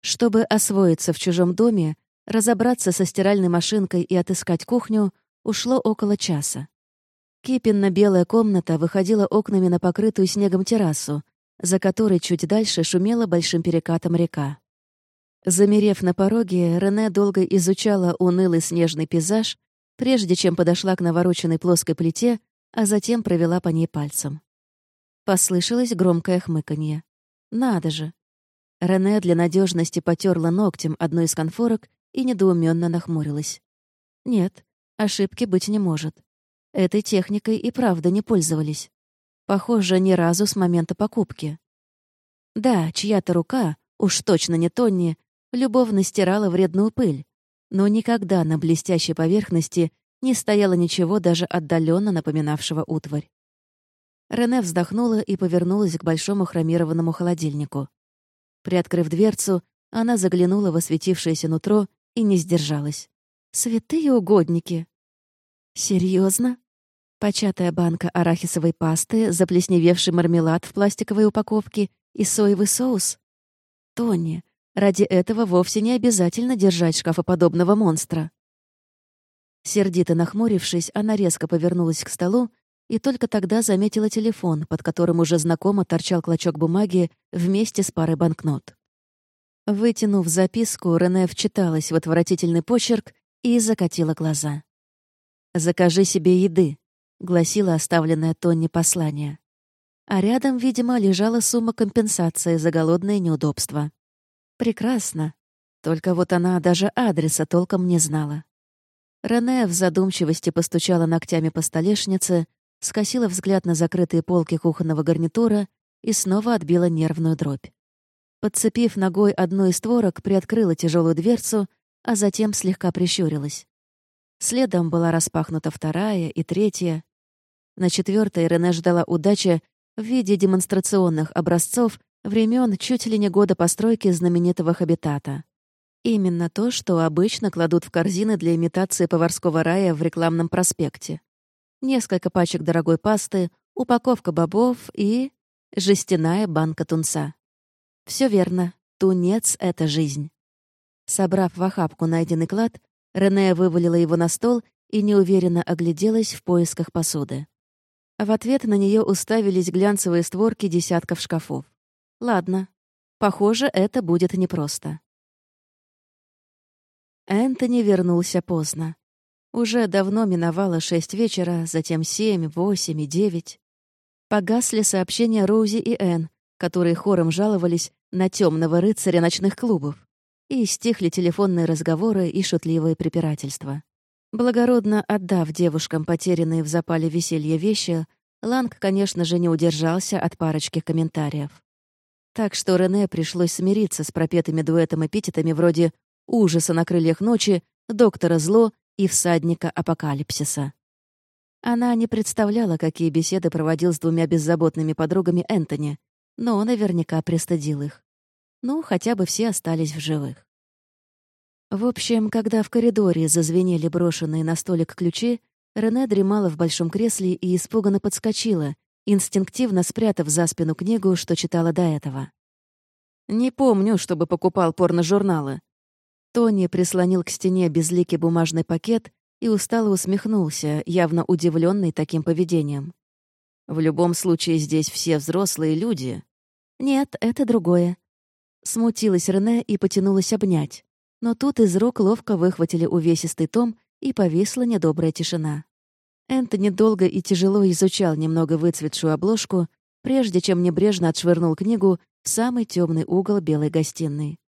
Чтобы освоиться в чужом доме, разобраться со стиральной машинкой и отыскать кухню, ушло около часа. Кипенно-белая комната выходила окнами на покрытую снегом террасу, за которой чуть дальше шумела большим перекатом река. Замерев на пороге, Рене долго изучала унылый снежный пейзаж, прежде чем подошла к навороченной плоской плите, а затем провела по ней пальцем. Послышалось громкое хмыканье. «Надо же!» Рене для надежности потерла ногтем одну из конфорок и недоуменно нахмурилась. «Нет, ошибки быть не может. Этой техникой и правда не пользовались. Похоже, ни разу с момента покупки. Да, чья-то рука, уж точно не Тонни, любовно стирала вредную пыль, но никогда на блестящей поверхности не стояло ничего даже отдаленно напоминавшего утварь. Рене вздохнула и повернулась к большому хромированному холодильнику. Приоткрыв дверцу, она заглянула в осветившееся нутро и не сдержалась. «Святые угодники!» Серьезно? Початая банка арахисовой пасты, заплесневевший мармелад в пластиковой упаковке и соевый соус? Тони, ради этого вовсе не обязательно держать шкафоподобного монстра. Сердито нахмурившись, она резко повернулась к столу и только тогда заметила телефон, под которым уже знакомо торчал клочок бумаги вместе с парой банкнот. Вытянув записку, Рене вчиталась в отвратительный почерк и закатила глаза. «Закажи себе еды», — гласило оставленное Тонни послание. А рядом, видимо, лежала сумма компенсации за голодное неудобство. Прекрасно. Только вот она даже адреса толком не знала. Рене в задумчивости постучала ногтями по столешнице, скосила взгляд на закрытые полки кухонного гарнитура и снова отбила нервную дробь. Подцепив ногой одну из створок, приоткрыла тяжелую дверцу, а затем слегка прищурилась. Следом была распахнута вторая и третья. На четвертой Рене ждала удача в виде демонстрационных образцов времен чуть ли не года постройки знаменитого хабитата. Именно то, что обычно кладут в корзины для имитации поварского рая в рекламном проспекте. Несколько пачек дорогой пасты, упаковка бобов и... жестяная банка тунца. Все верно. Тунец — это жизнь. Собрав в охапку найденный клад, Рене вывалила его на стол и неуверенно огляделась в поисках посуды. В ответ на нее уставились глянцевые створки десятков шкафов. Ладно. Похоже, это будет непросто. Энтони вернулся поздно. Уже давно миновало шесть вечера, затем семь, восемь и девять. Погасли сообщения Роузи и Энн, которые хором жаловались на темного рыцаря ночных клубов. И стихли телефонные разговоры и шутливые препирательства. Благородно отдав девушкам потерянные в запале веселья вещи, Ланг, конечно же, не удержался от парочки комментариев. Так что Рене пришлось смириться с пропетыми дуэтом эпитетами вроде ужаса на крыльях ночи, доктора зло и всадника апокалипсиса. Она не представляла, какие беседы проводил с двумя беззаботными подругами Энтони, но наверняка пристыдил их. Ну, хотя бы все остались в живых. В общем, когда в коридоре зазвенели брошенные на столик ключи, Рене дремала в большом кресле и испуганно подскочила, инстинктивно спрятав за спину книгу, что читала до этого. «Не помню, чтобы покупал порно-журналы», Тони прислонил к стене безликий бумажный пакет и устало усмехнулся, явно удивленный таким поведением. «В любом случае здесь все взрослые люди». «Нет, это другое». Смутилась Рене и потянулась обнять. Но тут из рук ловко выхватили увесистый том, и повисла недобрая тишина. Энтони долго и тяжело изучал немного выцветшую обложку, прежде чем небрежно отшвырнул книгу в самый темный угол белой гостиной.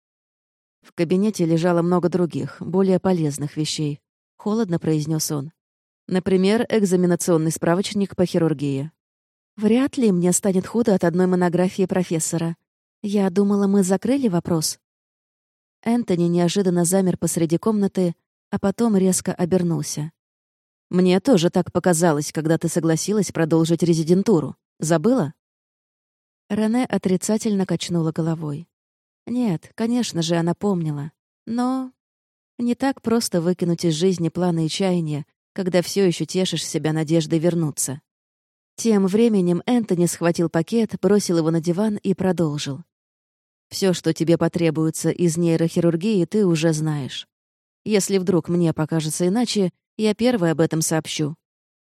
В кабинете лежало много других, более полезных вещей. Холодно произнес он. Например, экзаменационный справочник по хирургии. Вряд ли мне станет худо от одной монографии профессора. Я думала, мы закрыли вопрос. Энтони неожиданно замер посреди комнаты, а потом резко обернулся. Мне тоже так показалось, когда ты согласилась продолжить резидентуру. Забыла?» Рене отрицательно качнула головой. Нет, конечно же, она помнила. Но не так просто выкинуть из жизни планы и чаяния, когда все еще тешишь себя надеждой вернуться. Тем временем Энтони схватил пакет, бросил его на диван и продолжил. Все, что тебе потребуется из нейрохирургии, ты уже знаешь. Если вдруг мне покажется иначе, я первой об этом сообщу.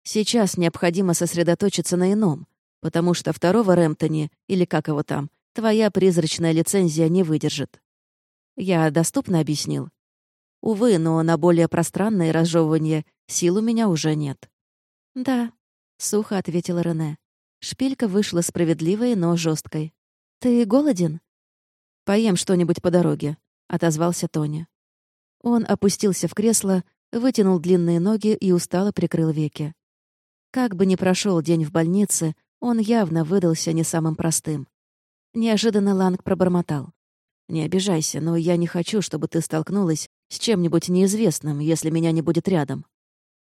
Сейчас необходимо сосредоточиться на ином, потому что второго Рэмптони, или как его там, твоя призрачная лицензия не выдержит. Я доступно объяснил? Увы, но на более пространное разжевывание сил у меня уже нет. «Да», — сухо ответила Рене. Шпилька вышла справедливой, но жесткой. «Ты голоден?» «Поем что-нибудь по дороге», — отозвался Тони. Он опустился в кресло, вытянул длинные ноги и устало прикрыл веки. Как бы ни прошел день в больнице, он явно выдался не самым простым. Неожиданно Ланг пробормотал. «Не обижайся, но я не хочу, чтобы ты столкнулась с чем-нибудь неизвестным, если меня не будет рядом.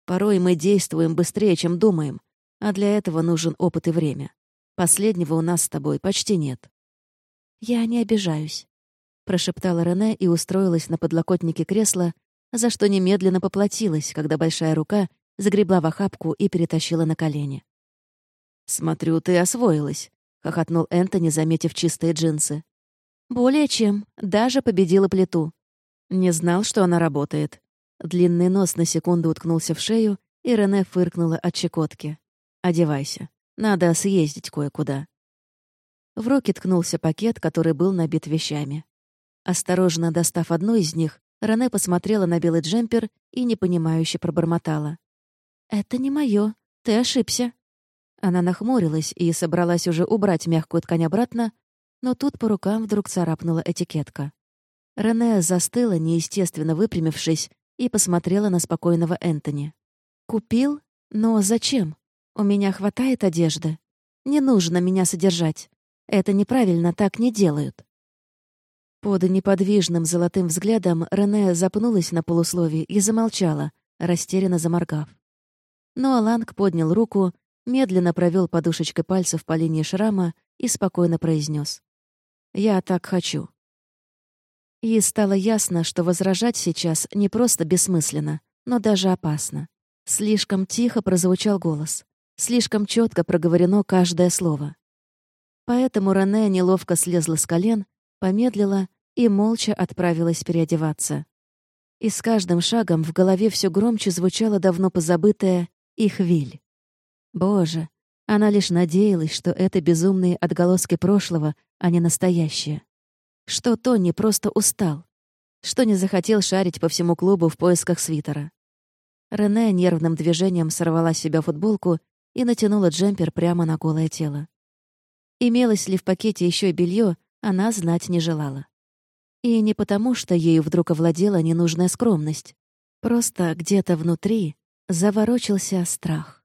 Порой мы действуем быстрее, чем думаем, а для этого нужен опыт и время. Последнего у нас с тобой почти нет». «Я не обижаюсь», — прошептала Рене и устроилась на подлокотнике кресла, за что немедленно поплатилась, когда большая рука загребла в охапку и перетащила на колени. «Смотрю, ты освоилась», — хохотнул Энтони, заметив чистые джинсы. «Более чем. Даже победила плиту. Не знал, что она работает». Длинный нос на секунду уткнулся в шею, и Рене фыркнула от щекотки. «Одевайся. Надо съездить кое-куда». В руки ткнулся пакет, который был набит вещами. Осторожно достав одну из них, Рене посмотрела на белый джемпер и непонимающе пробормотала. «Это не моё. Ты ошибся». Она нахмурилась и собралась уже убрать мягкую ткань обратно, но тут по рукам вдруг царапнула этикетка. Рене застыла, неестественно выпрямившись, и посмотрела на спокойного Энтони. «Купил? Но зачем? У меня хватает одежды. Не нужно меня содержать. Это неправильно, так не делают». Под неподвижным золотым взглядом Рене запнулась на полусловии и замолчала, растерянно заморгав. Но Аланг поднял руку медленно провел подушечкой пальцев по линии шрама и спокойно произнес: «Я так хочу». И стало ясно, что возражать сейчас не просто бессмысленно, но даже опасно. Слишком тихо прозвучал голос. Слишком четко проговорено каждое слово. Поэтому Рене неловко слезла с колен, помедлила и молча отправилась переодеваться. И с каждым шагом в голове все громче звучало давно позабытое «Их виль». Боже, она лишь надеялась, что это безумные отголоски прошлого, а не настоящее. Что Тони просто устал. Что не захотел шарить по всему клубу в поисках свитера. Рене нервным движением сорвала с себя футболку и натянула джемпер прямо на голое тело. Имелось ли в пакете еще белье, она знать не желала. И не потому, что ею вдруг овладела ненужная скромность. Просто где-то внутри заворочился страх.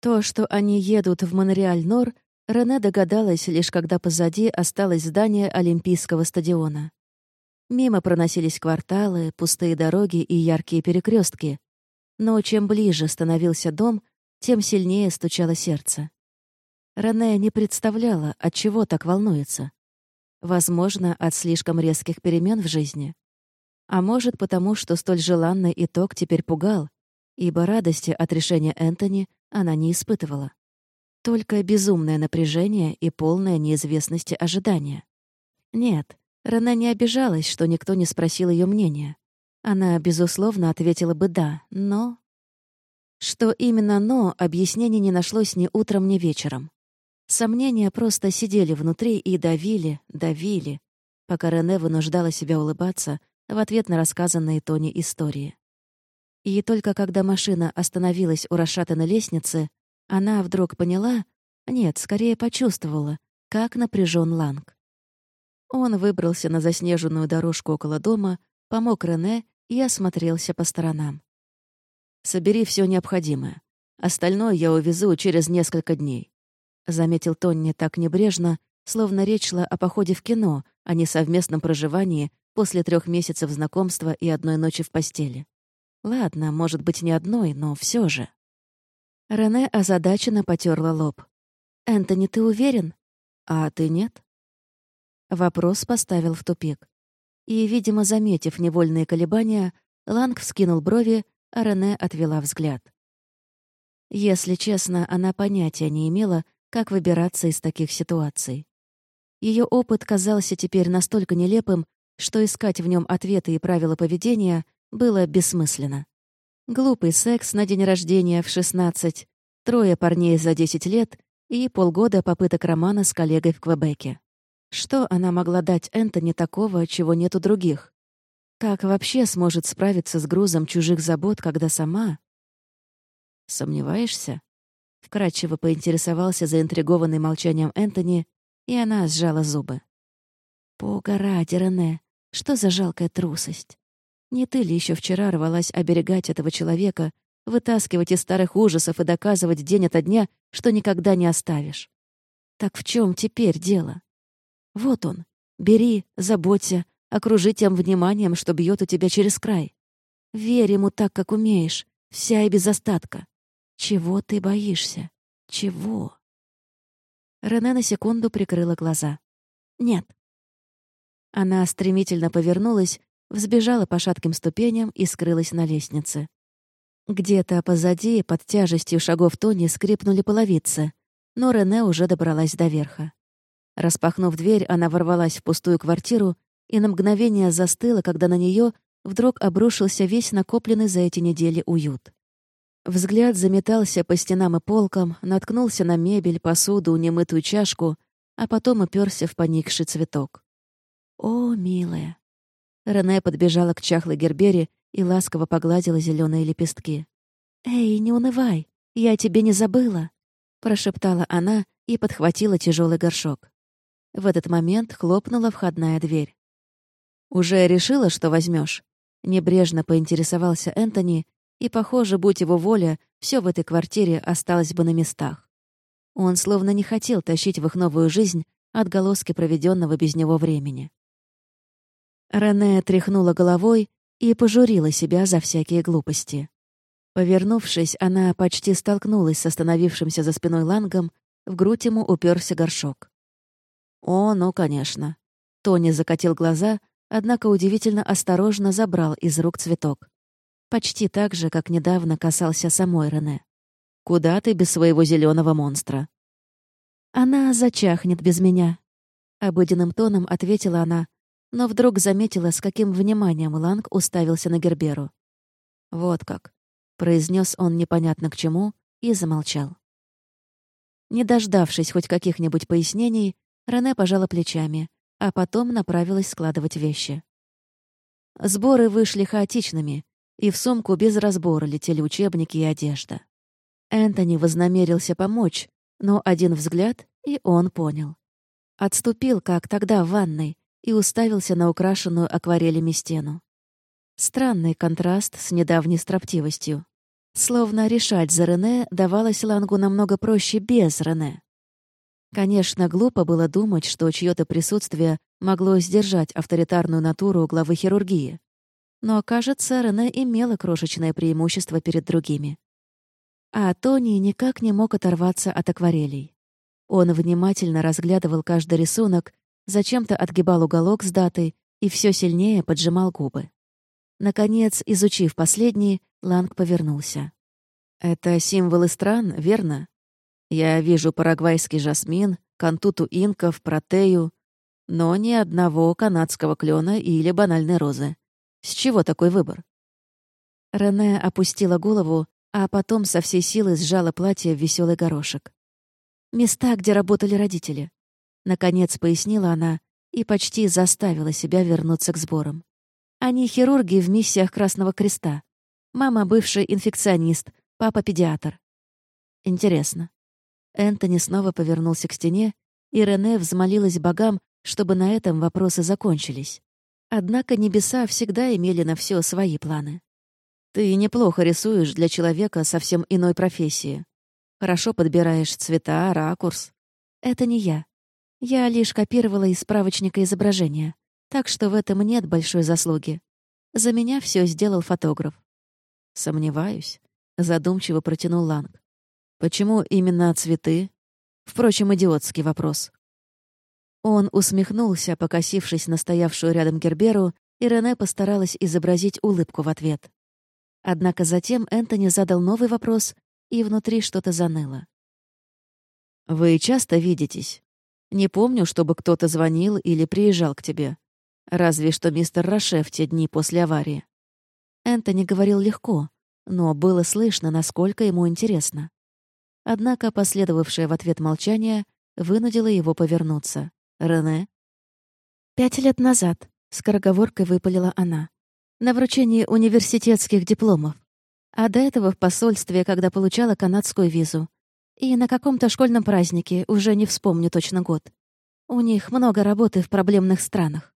То, что они едут в Монреаль-Нор, Рене догадалась, лишь когда позади осталось здание Олимпийского стадиона. Мимо проносились кварталы, пустые дороги и яркие перекрестки. Но чем ближе становился дом, тем сильнее стучало сердце. Рене не представляла, от чего так волнуется. Возможно, от слишком резких перемен в жизни. А может, потому что столь желанный итог теперь пугал, ибо радости от решения Энтони она не испытывала. Только безумное напряжение и полная неизвестности ожидания. Нет, Рена не обижалась, что никто не спросил ее мнения. Она, безусловно, ответила бы «да», но... Что именно «но» объяснений не нашлось ни утром, ни вечером. Сомнения просто сидели внутри и давили, давили, пока Рене вынуждала себя улыбаться в ответ на рассказанные Тони истории. И только когда машина остановилась у расшатанной лестницы, она вдруг поняла, нет, скорее почувствовала, как напряжен Ланг. Он выбрался на заснеженную дорожку около дома, помог Рене и осмотрелся по сторонам. «Собери все необходимое. Остальное я увезу через несколько дней», — заметил Тонни так небрежно, словно речь шла о походе в кино, а не совместном проживании после трех месяцев знакомства и одной ночи в постели. Ладно, может быть, не одной, но все же. Рене озадаченно потерла лоб. «Энтони, ты уверен?» «А ты нет?» Вопрос поставил в тупик. И, видимо, заметив невольные колебания, Ланг вскинул брови, а Рене отвела взгляд. Если честно, она понятия не имела, как выбираться из таких ситуаций. Ее опыт казался теперь настолько нелепым, что искать в нем ответы и правила поведения было бессмысленно. Глупый секс на день рождения в 16, трое парней за 10 лет и полгода попыток романа с коллегой в Квебеке. Что она могла дать Энтони такого, чего нет у других? Как вообще сможет справиться с грузом чужих забот, когда сама... «Сомневаешься?» Вкратчиво поинтересовался заинтригованный молчанием Энтони, и она сжала зубы. «Бога ради, Рене, что за жалкая трусость? Не ты ли еще вчера рвалась оберегать этого человека, вытаскивать из старых ужасов и доказывать день ото дня, что никогда не оставишь? Так в чем теперь дело? Вот он. Бери, заботься, окружи тем вниманием, что бьет у тебя через край. Верь ему так, как умеешь, вся и без остатка. Чего ты боишься? Чего? Рене на секунду прикрыла глаза. Нет. Она стремительно повернулась, взбежала по шатким ступеням и скрылась на лестнице. Где-то позади, под тяжестью шагов Тони, скрипнули половицы, но Рене уже добралась до верха. Распахнув дверь, она ворвалась в пустую квартиру и на мгновение застыла, когда на нее вдруг обрушился весь накопленный за эти недели уют. Взгляд заметался по стенам и полкам, наткнулся на мебель, посуду, немытую чашку, а потом уперся в поникший цветок. «О, милая!» Рене подбежала к чахлой гербере и ласково погладила зеленые лепестки. «Эй, не унывай, я тебе не забыла!» прошептала она и подхватила тяжелый горшок. В этот момент хлопнула входная дверь. «Уже решила, что возьмешь? Небрежно поинтересовался Энтони, и, похоже, будь его воля, все в этой квартире осталось бы на местах. Он словно не хотел тащить в их новую жизнь отголоски проведенного без него времени. Рене тряхнула головой и пожурила себя за всякие глупости. Повернувшись, она почти столкнулась с остановившимся за спиной лангом, в грудь ему уперся горшок. «О, ну, конечно». Тони закатил глаза, однако удивительно осторожно забрал из рук цветок. Почти так же, как недавно касался самой Рене. «Куда ты без своего зеленого монстра?» «Она зачахнет без меня», — обыденным тоном ответила она, но вдруг заметила, с каким вниманием Ланг уставился на Герберу. «Вот как», — произнес он непонятно к чему и замолчал. Не дождавшись хоть каких-нибудь пояснений, Рене пожала плечами, а потом направилась складывать вещи. Сборы вышли хаотичными, и в сумку без разбора летели учебники и одежда. Энтони вознамерился помочь, но один взгляд, и он понял. Отступил, как тогда в ванной, и уставился на украшенную акварелями стену. Странный контраст с недавней строптивостью. Словно решать за Рене давалось Лангу намного проще без Рене. Конечно, глупо было думать, что чьё-то присутствие могло сдержать авторитарную натуру главы хирургии. Но, кажется, Рене имела крошечное преимущество перед другими. А Тони никак не мог оторваться от акварелей. Он внимательно разглядывал каждый рисунок, зачем-то отгибал уголок с датой и все сильнее поджимал губы. Наконец, изучив последний, Ланг повернулся. «Это символы стран, верно? Я вижу парагвайский жасмин, кантуту инков, протею, но ни одного канадского клена или банальной розы. С чего такой выбор?» Рене опустила голову, а потом со всей силы сжала платье в веселый горошек. «Места, где работали родители», — наконец пояснила она и почти заставила себя вернуться к сборам. «Они хирурги в миссиях Красного Креста. Мама — бывший инфекционист, папа — педиатр». «Интересно, Энтони снова повернулся к стене, и Рене взмолилась богам, чтобы на этом вопросы закончились. Однако небеса всегда имели на все свои планы. Ты неплохо рисуешь для человека совсем иной профессии. Хорошо подбираешь цвета, ракурс. Это не я. Я лишь копировала из справочника изображения, так что в этом нет большой заслуги. За меня все сделал фотограф. Сомневаюсь. Задумчиво протянул Ланг. Почему именно цветы? Впрочем, идиотский вопрос. Он усмехнулся, покосившись на стоявшую рядом Герберу, и Рене постаралась изобразить улыбку в ответ. Однако затем Энтони задал новый вопрос, и внутри что-то заныло. «Вы часто видитесь? Не помню, чтобы кто-то звонил или приезжал к тебе. Разве что мистер Роше в те дни после аварии». Энтони говорил легко, но было слышно, насколько ему интересно. Однако последовавшее в ответ молчание вынудило его повернуться. «Рене?» «Пять лет назад», — скороговоркой выпалила она, «на вручении университетских дипломов. А до этого в посольстве, когда получала канадскую визу. И на каком-то школьном празднике, уже не вспомню точно год. У них много работы в проблемных странах.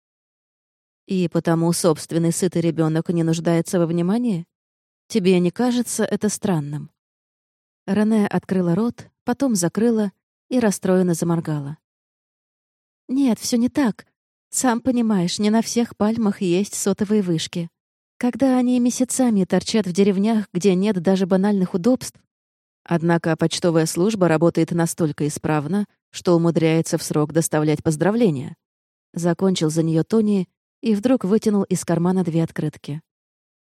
И потому собственный сытый ребенок не нуждается во внимании? Тебе не кажется это странным?» Рене открыла рот, потом закрыла и расстроенно заморгала. «Нет, все не так. Сам понимаешь, не на всех пальмах есть сотовые вышки. Когда они месяцами торчат в деревнях, где нет даже банальных удобств, Однако почтовая служба работает настолько исправно, что умудряется в срок доставлять поздравления. Закончил за нее Тони и вдруг вытянул из кармана две открытки.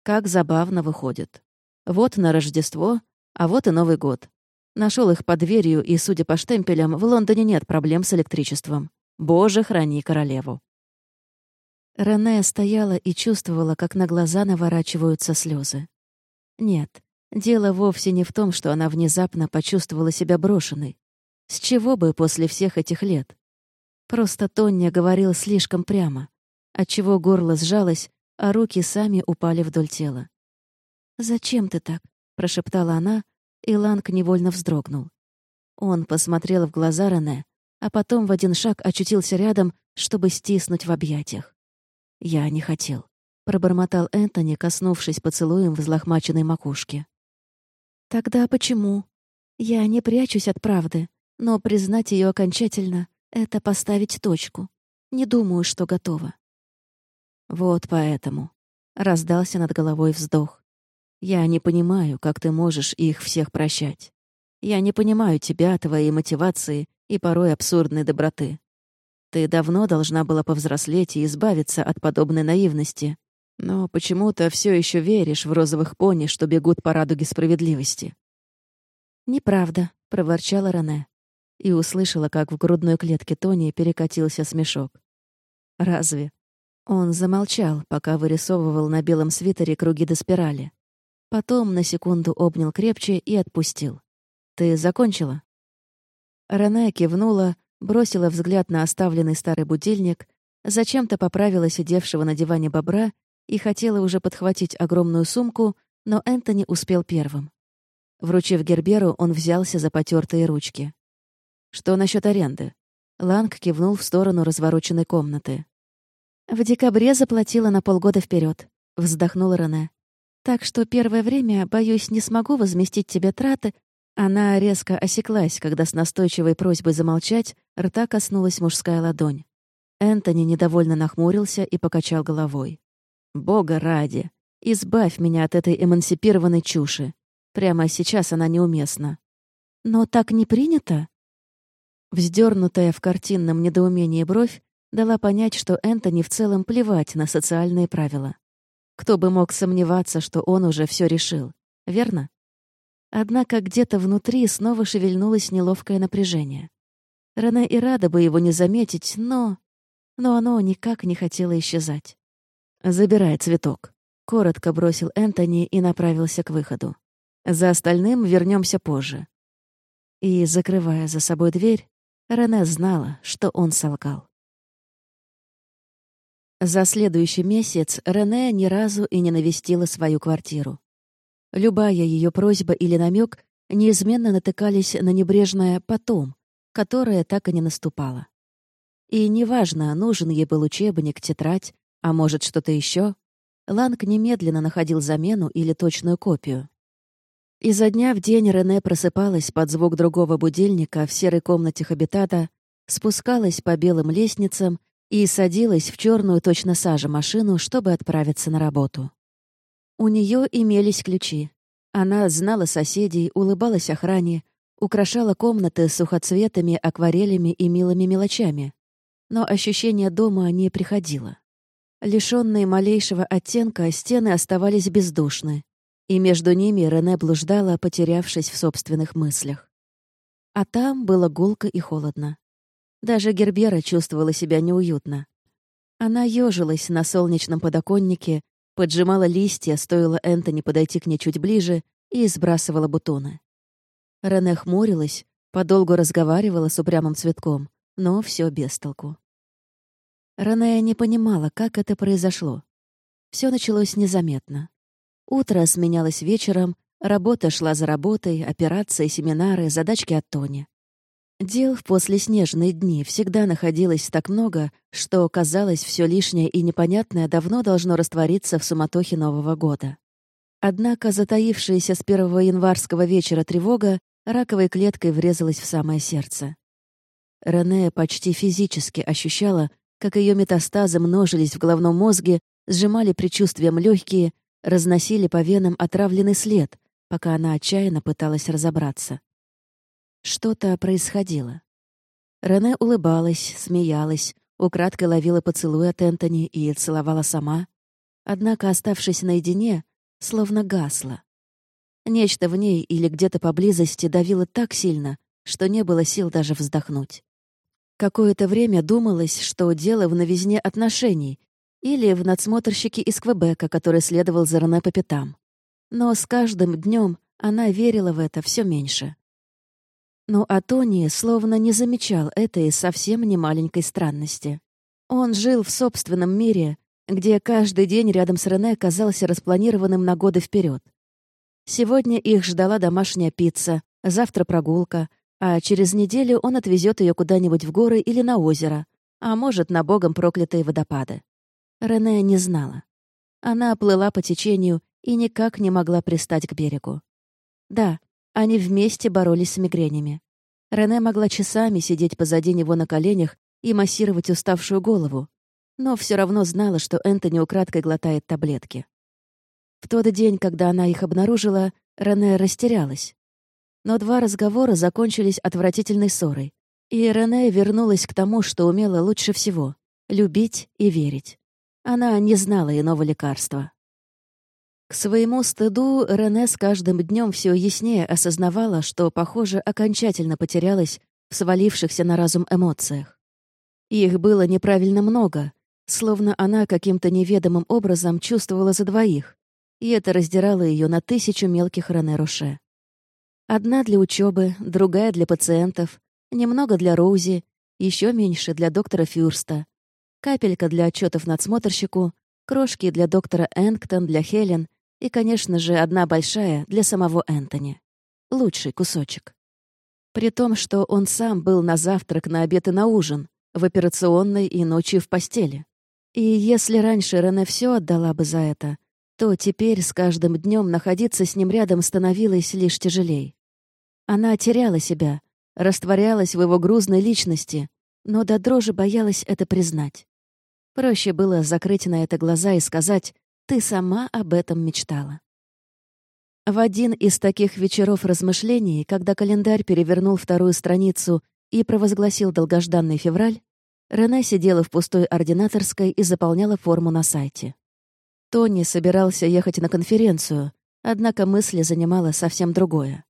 Как забавно выходит. Вот на Рождество, а вот и Новый год. Нашел их под дверью, и, судя по штемпелям, в Лондоне нет проблем с электричеством. Боже, храни королеву. Рене стояла и чувствовала, как на глаза наворачиваются слезы. Нет, дело вовсе не в том, что она внезапно почувствовала себя брошенной. С чего бы после всех этих лет? Просто Тоня говорил слишком прямо, отчего горло сжалось, а руки сами упали вдоль тела. «Зачем ты так?» — прошептала она, и Ланг невольно вздрогнул. Он посмотрел в глаза Рене, а потом в один шаг очутился рядом, чтобы стиснуть в объятиях. «Я не хотел», — пробормотал Энтони, коснувшись поцелуем взлохмаченной макушки. «Тогда почему? Я не прячусь от правды, но признать ее окончательно — это поставить точку. Не думаю, что готова». «Вот поэтому», — раздался над головой вздох. «Я не понимаю, как ты можешь их всех прощать. Я не понимаю тебя, твоей мотивации и порой абсурдной доброты. Ты давно должна была повзрослеть и избавиться от подобной наивности, но почему-то все еще веришь в розовых пони, что бегут по радуге справедливости». «Неправда», — проворчала Рене. И услышала, как в грудной клетке Тони перекатился смешок. «Разве?» Он замолчал, пока вырисовывал на белом свитере круги до спирали. Потом на секунду обнял крепче и отпустил. «Ты закончила?» Рене кивнула, бросила взгляд на оставленный старый будильник, зачем-то поправила сидевшего на диване бобра и хотела уже подхватить огромную сумку, но Энтони успел первым. Вручив Герберу, он взялся за потертые ручки. «Что насчет аренды?» Ланг кивнул в сторону развороченной комнаты. «В декабре заплатила на полгода вперед, вздохнула Рене. «Так что первое время, боюсь, не смогу возместить тебе траты». Она резко осеклась, когда с настойчивой просьбой замолчать рта коснулась мужская ладонь. Энтони недовольно нахмурился и покачал головой. «Бога ради! Избавь меня от этой эмансипированной чуши. Прямо сейчас она неуместна». «Но так не принято?» Вздернутая в картинном недоумении бровь дала понять, что Энтони в целом плевать на социальные правила. Кто бы мог сомневаться, что он уже все решил, верно? Однако где-то внутри снова шевельнулось неловкое напряжение. Рене и рада бы его не заметить, но... Но оно никак не хотело исчезать. «Забирай цветок», — коротко бросил Энтони и направился к выходу. «За остальным вернемся позже». И, закрывая за собой дверь, Рене знала, что он солгал. За следующий месяц Рене ни разу и не навестила свою квартиру. Любая ее просьба или намек неизменно натыкались на небрежное «потом», которое так и не наступало. И неважно, нужен ей был учебник, тетрадь, а может, что-то еще, Ланг немедленно находил замену или точную копию. Изо дня в день Рене просыпалась под звук другого будильника в серой комнате хабитата, спускалась по белым лестницам и садилась в черную точно сажа машину, чтобы отправиться на работу. У нее имелись ключи. Она знала соседей, улыбалась охране, украшала комнаты сухоцветами, акварелями и милыми мелочами. Но ощущение дома не приходило. Лишенные малейшего оттенка, стены оставались бездушны, и между ними Рене блуждала, потерявшись в собственных мыслях. А там было гулко и холодно. Даже Гербера чувствовала себя неуютно. Она ежилась на солнечном подоконнике, поджимала листья, стоило Энтони подойти к ней чуть ближе, и сбрасывала бутоны. Рене хмурилась, подолгу разговаривала с упрямым цветком, но все без толку. Рене не понимала, как это произошло. Все началось незаметно. Утро сменялось вечером, работа шла за работой, операции, семинары, задачки от Тони. Дел в послеснежные дни всегда находилось так много, что, казалось, все лишнее и непонятное давно должно раствориться в суматохе Нового года. Однако затаившаяся с первого январского вечера тревога раковой клеткой врезалась в самое сердце. Рене почти физически ощущала, как ее метастазы множились в головном мозге, сжимали предчувствием легкие, разносили по венам отравленный след, пока она отчаянно пыталась разобраться. Что-то происходило. Рене улыбалась, смеялась, украдкой ловила поцелуй от Энтони и целовала сама, однако, оставшись наедине, словно гасла. Нечто в ней или где-то поблизости давило так сильно, что не было сил даже вздохнуть. Какое-то время думалось, что дело в новизне отношений или в надсмотрщике из Квебека, который следовал за Рене по пятам. Но с каждым днем она верила в это все меньше. Но Атони словно не замечал этой совсем не маленькой странности. Он жил в собственном мире, где каждый день рядом с Рене казался распланированным на годы вперед. Сегодня их ждала домашняя пицца, завтра прогулка — а через неделю он отвезет ее куда-нибудь в горы или на озеро, а может, на богом проклятые водопады. Рене не знала. Она плыла по течению и никак не могла пристать к берегу. Да, они вместе боролись с мигренями. Рене могла часами сидеть позади него на коленях и массировать уставшую голову, но все равно знала, что Энтони украдкой глотает таблетки. В тот день, когда она их обнаружила, Рене растерялась. Но два разговора закончились отвратительной ссорой. И Рене вернулась к тому, что умела лучше всего — любить и верить. Она не знала иного лекарства. К своему стыду Рене с каждым днем все яснее осознавала, что, похоже, окончательно потерялась в свалившихся на разум эмоциях. Их было неправильно много, словно она каким-то неведомым образом чувствовала за двоих, и это раздирало ее на тысячу мелких Рене Роше. Одна для учебы, другая для пациентов, немного для Роузи, еще меньше для доктора Фюрста, капелька для отчетов надсмотрщику, крошки для доктора Энктон, для Хелен и, конечно же, одна большая для самого Энтони. Лучший кусочек. При том, что он сам был на завтрак, на обед и на ужин, в операционной и ночью в постели. И если раньше Рене все отдала бы за это, то теперь с каждым днем находиться с ним рядом становилось лишь тяжелей. Она теряла себя, растворялась в его грузной личности, но до дрожи боялась это признать. Проще было закрыть на это глаза и сказать «ты сама об этом мечтала». В один из таких вечеров размышлений, когда календарь перевернул вторую страницу и провозгласил долгожданный февраль, Рене сидела в пустой ординаторской и заполняла форму на сайте. Тони собирался ехать на конференцию, однако мысли занимала совсем другое.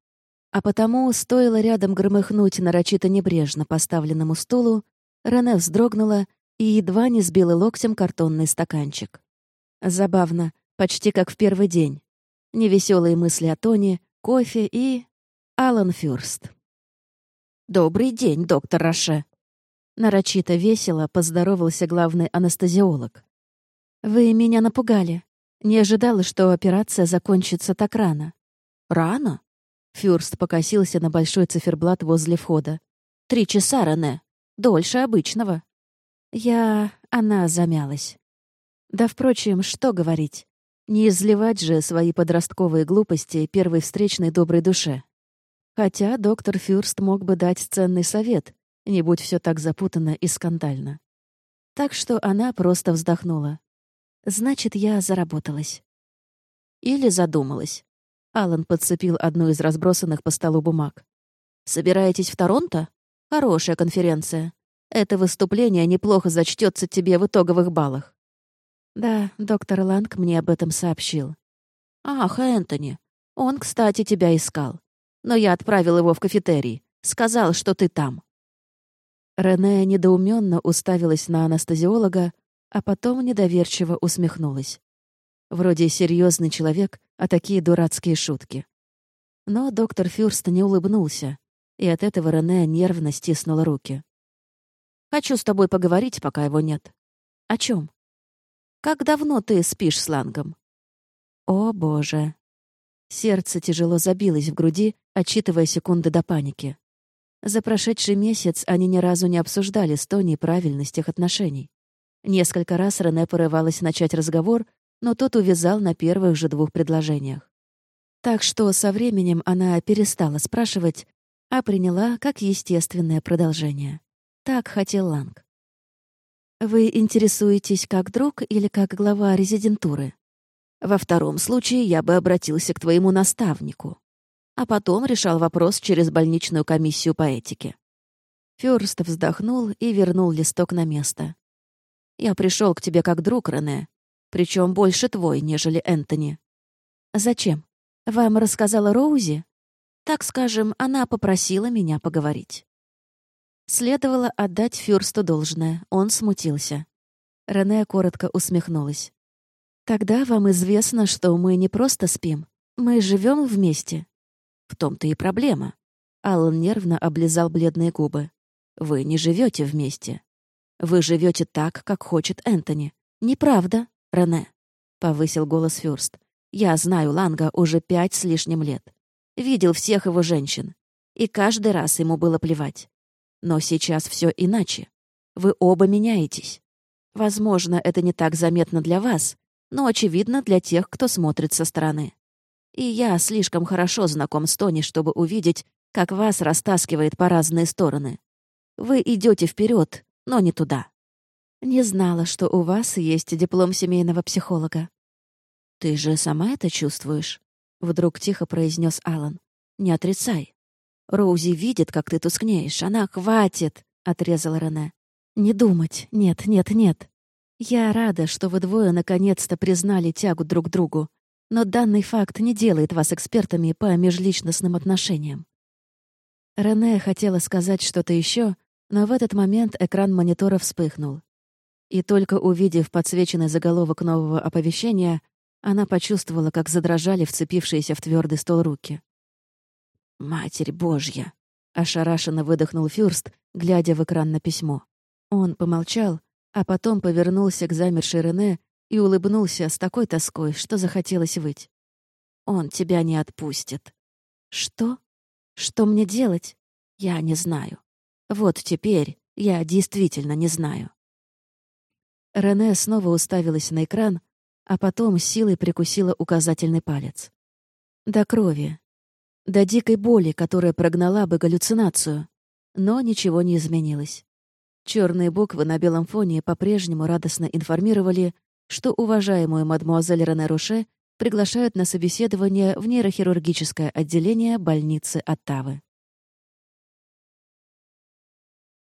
А потому, стоило рядом громыхнуть нарочито небрежно поставленному стулу, Рене вздрогнула и едва не сбила локтем картонный стаканчик. Забавно, почти как в первый день. Невеселые мысли о Тони, кофе и... Алан Фюрст. «Добрый день, доктор Роше!» Нарочито весело поздоровался главный анестезиолог. «Вы меня напугали. Не ожидала, что операция закончится так рано». «Рано? Фюрст покосился на большой циферблат возле входа. «Три часа, Рене. Дольше обычного». Я... Она замялась. Да, впрочем, что говорить. Не изливать же свои подростковые глупости первой встречной доброй душе. Хотя доктор Фюрст мог бы дать ценный совет, не будь все так запутанно и скандально. Так что она просто вздохнула. «Значит, я заработалась». Или задумалась. Алан подцепил одну из разбросанных по столу бумаг. «Собираетесь в Торонто? Хорошая конференция. Это выступление неплохо зачтется тебе в итоговых баллах». «Да, доктор Ланг мне об этом сообщил». «Ах, Энтони. Он, кстати, тебя искал. Но я отправил его в кафетерий. Сказал, что ты там». Рене недоуменно уставилась на анестезиолога, а потом недоверчиво усмехнулась. Вроде серьезный человек, а такие дурацкие шутки. Но доктор Фюрст не улыбнулся, и от этого Рене нервно стиснула руки. «Хочу с тобой поговорить, пока его нет». «О чем? «Как давно ты спишь с Лангом?» «О, боже!» Сердце тяжело забилось в груди, отчитывая секунды до паники. За прошедший месяц они ни разу не обсуждали с Тони правильность их отношений. Несколько раз Рене порывалась начать разговор, но тот увязал на первых же двух предложениях. Так что со временем она перестала спрашивать, а приняла как естественное продолжение. Так хотел Ланг. «Вы интересуетесь как друг или как глава резидентуры?» «Во втором случае я бы обратился к твоему наставнику», а потом решал вопрос через больничную комиссию по этике. Фёрст вздохнул и вернул листок на место. «Я пришел к тебе как друг, Рене, причем больше твой, нежели Энтони». «Зачем? Вам рассказала Роузи?» «Так скажем, она попросила меня поговорить». Следовало отдать Фюрсту должное, он смутился. Рене коротко усмехнулась. «Тогда вам известно, что мы не просто спим, мы живем вместе. В том-то и проблема. Алан нервно облизал бледные губы. Вы не живете вместе. Вы живете так, как хочет Энтони. Неправда, Рене, повысил голос Фюрст. Я знаю Ланга уже пять с лишним лет. Видел всех его женщин. И каждый раз ему было плевать. Но сейчас все иначе. Вы оба меняетесь. Возможно, это не так заметно для вас, но очевидно для тех, кто смотрит со стороны. И я слишком хорошо знаком с Тони, чтобы увидеть, как вас растаскивает по разные стороны. Вы идете вперед, но не туда. Не знала, что у вас есть диплом семейного психолога. Ты же сама это чувствуешь? Вдруг тихо произнес Алан. Не отрицай. Роузи видит, как ты тускнеешь. Она хватит, отрезала Рене. Не думать. Нет, нет, нет. Я рада, что вы двое наконец-то признали тягу друг к другу но данный факт не делает вас экспертами по межличностным отношениям. Рене хотела сказать что-то еще, но в этот момент экран монитора вспыхнул. И только увидев подсвеченный заголовок нового оповещения, она почувствовала, как задрожали вцепившиеся в твердый стол руки. «Матерь Божья!» — ошарашенно выдохнул Фюрст, глядя в экран на письмо. Он помолчал, а потом повернулся к замершей Рене и улыбнулся с такой тоской, что захотелось выть. «Он тебя не отпустит». «Что? Что мне делать? Я не знаю. Вот теперь я действительно не знаю». Рене снова уставилась на экран, а потом силой прикусила указательный палец. До крови. До дикой боли, которая прогнала бы галлюцинацию. Но ничего не изменилось. Черные буквы на белом фоне по-прежнему радостно информировали, что уважаемую мадмуазель Рене Роше приглашают на собеседование в нейрохирургическое отделение больницы Оттавы.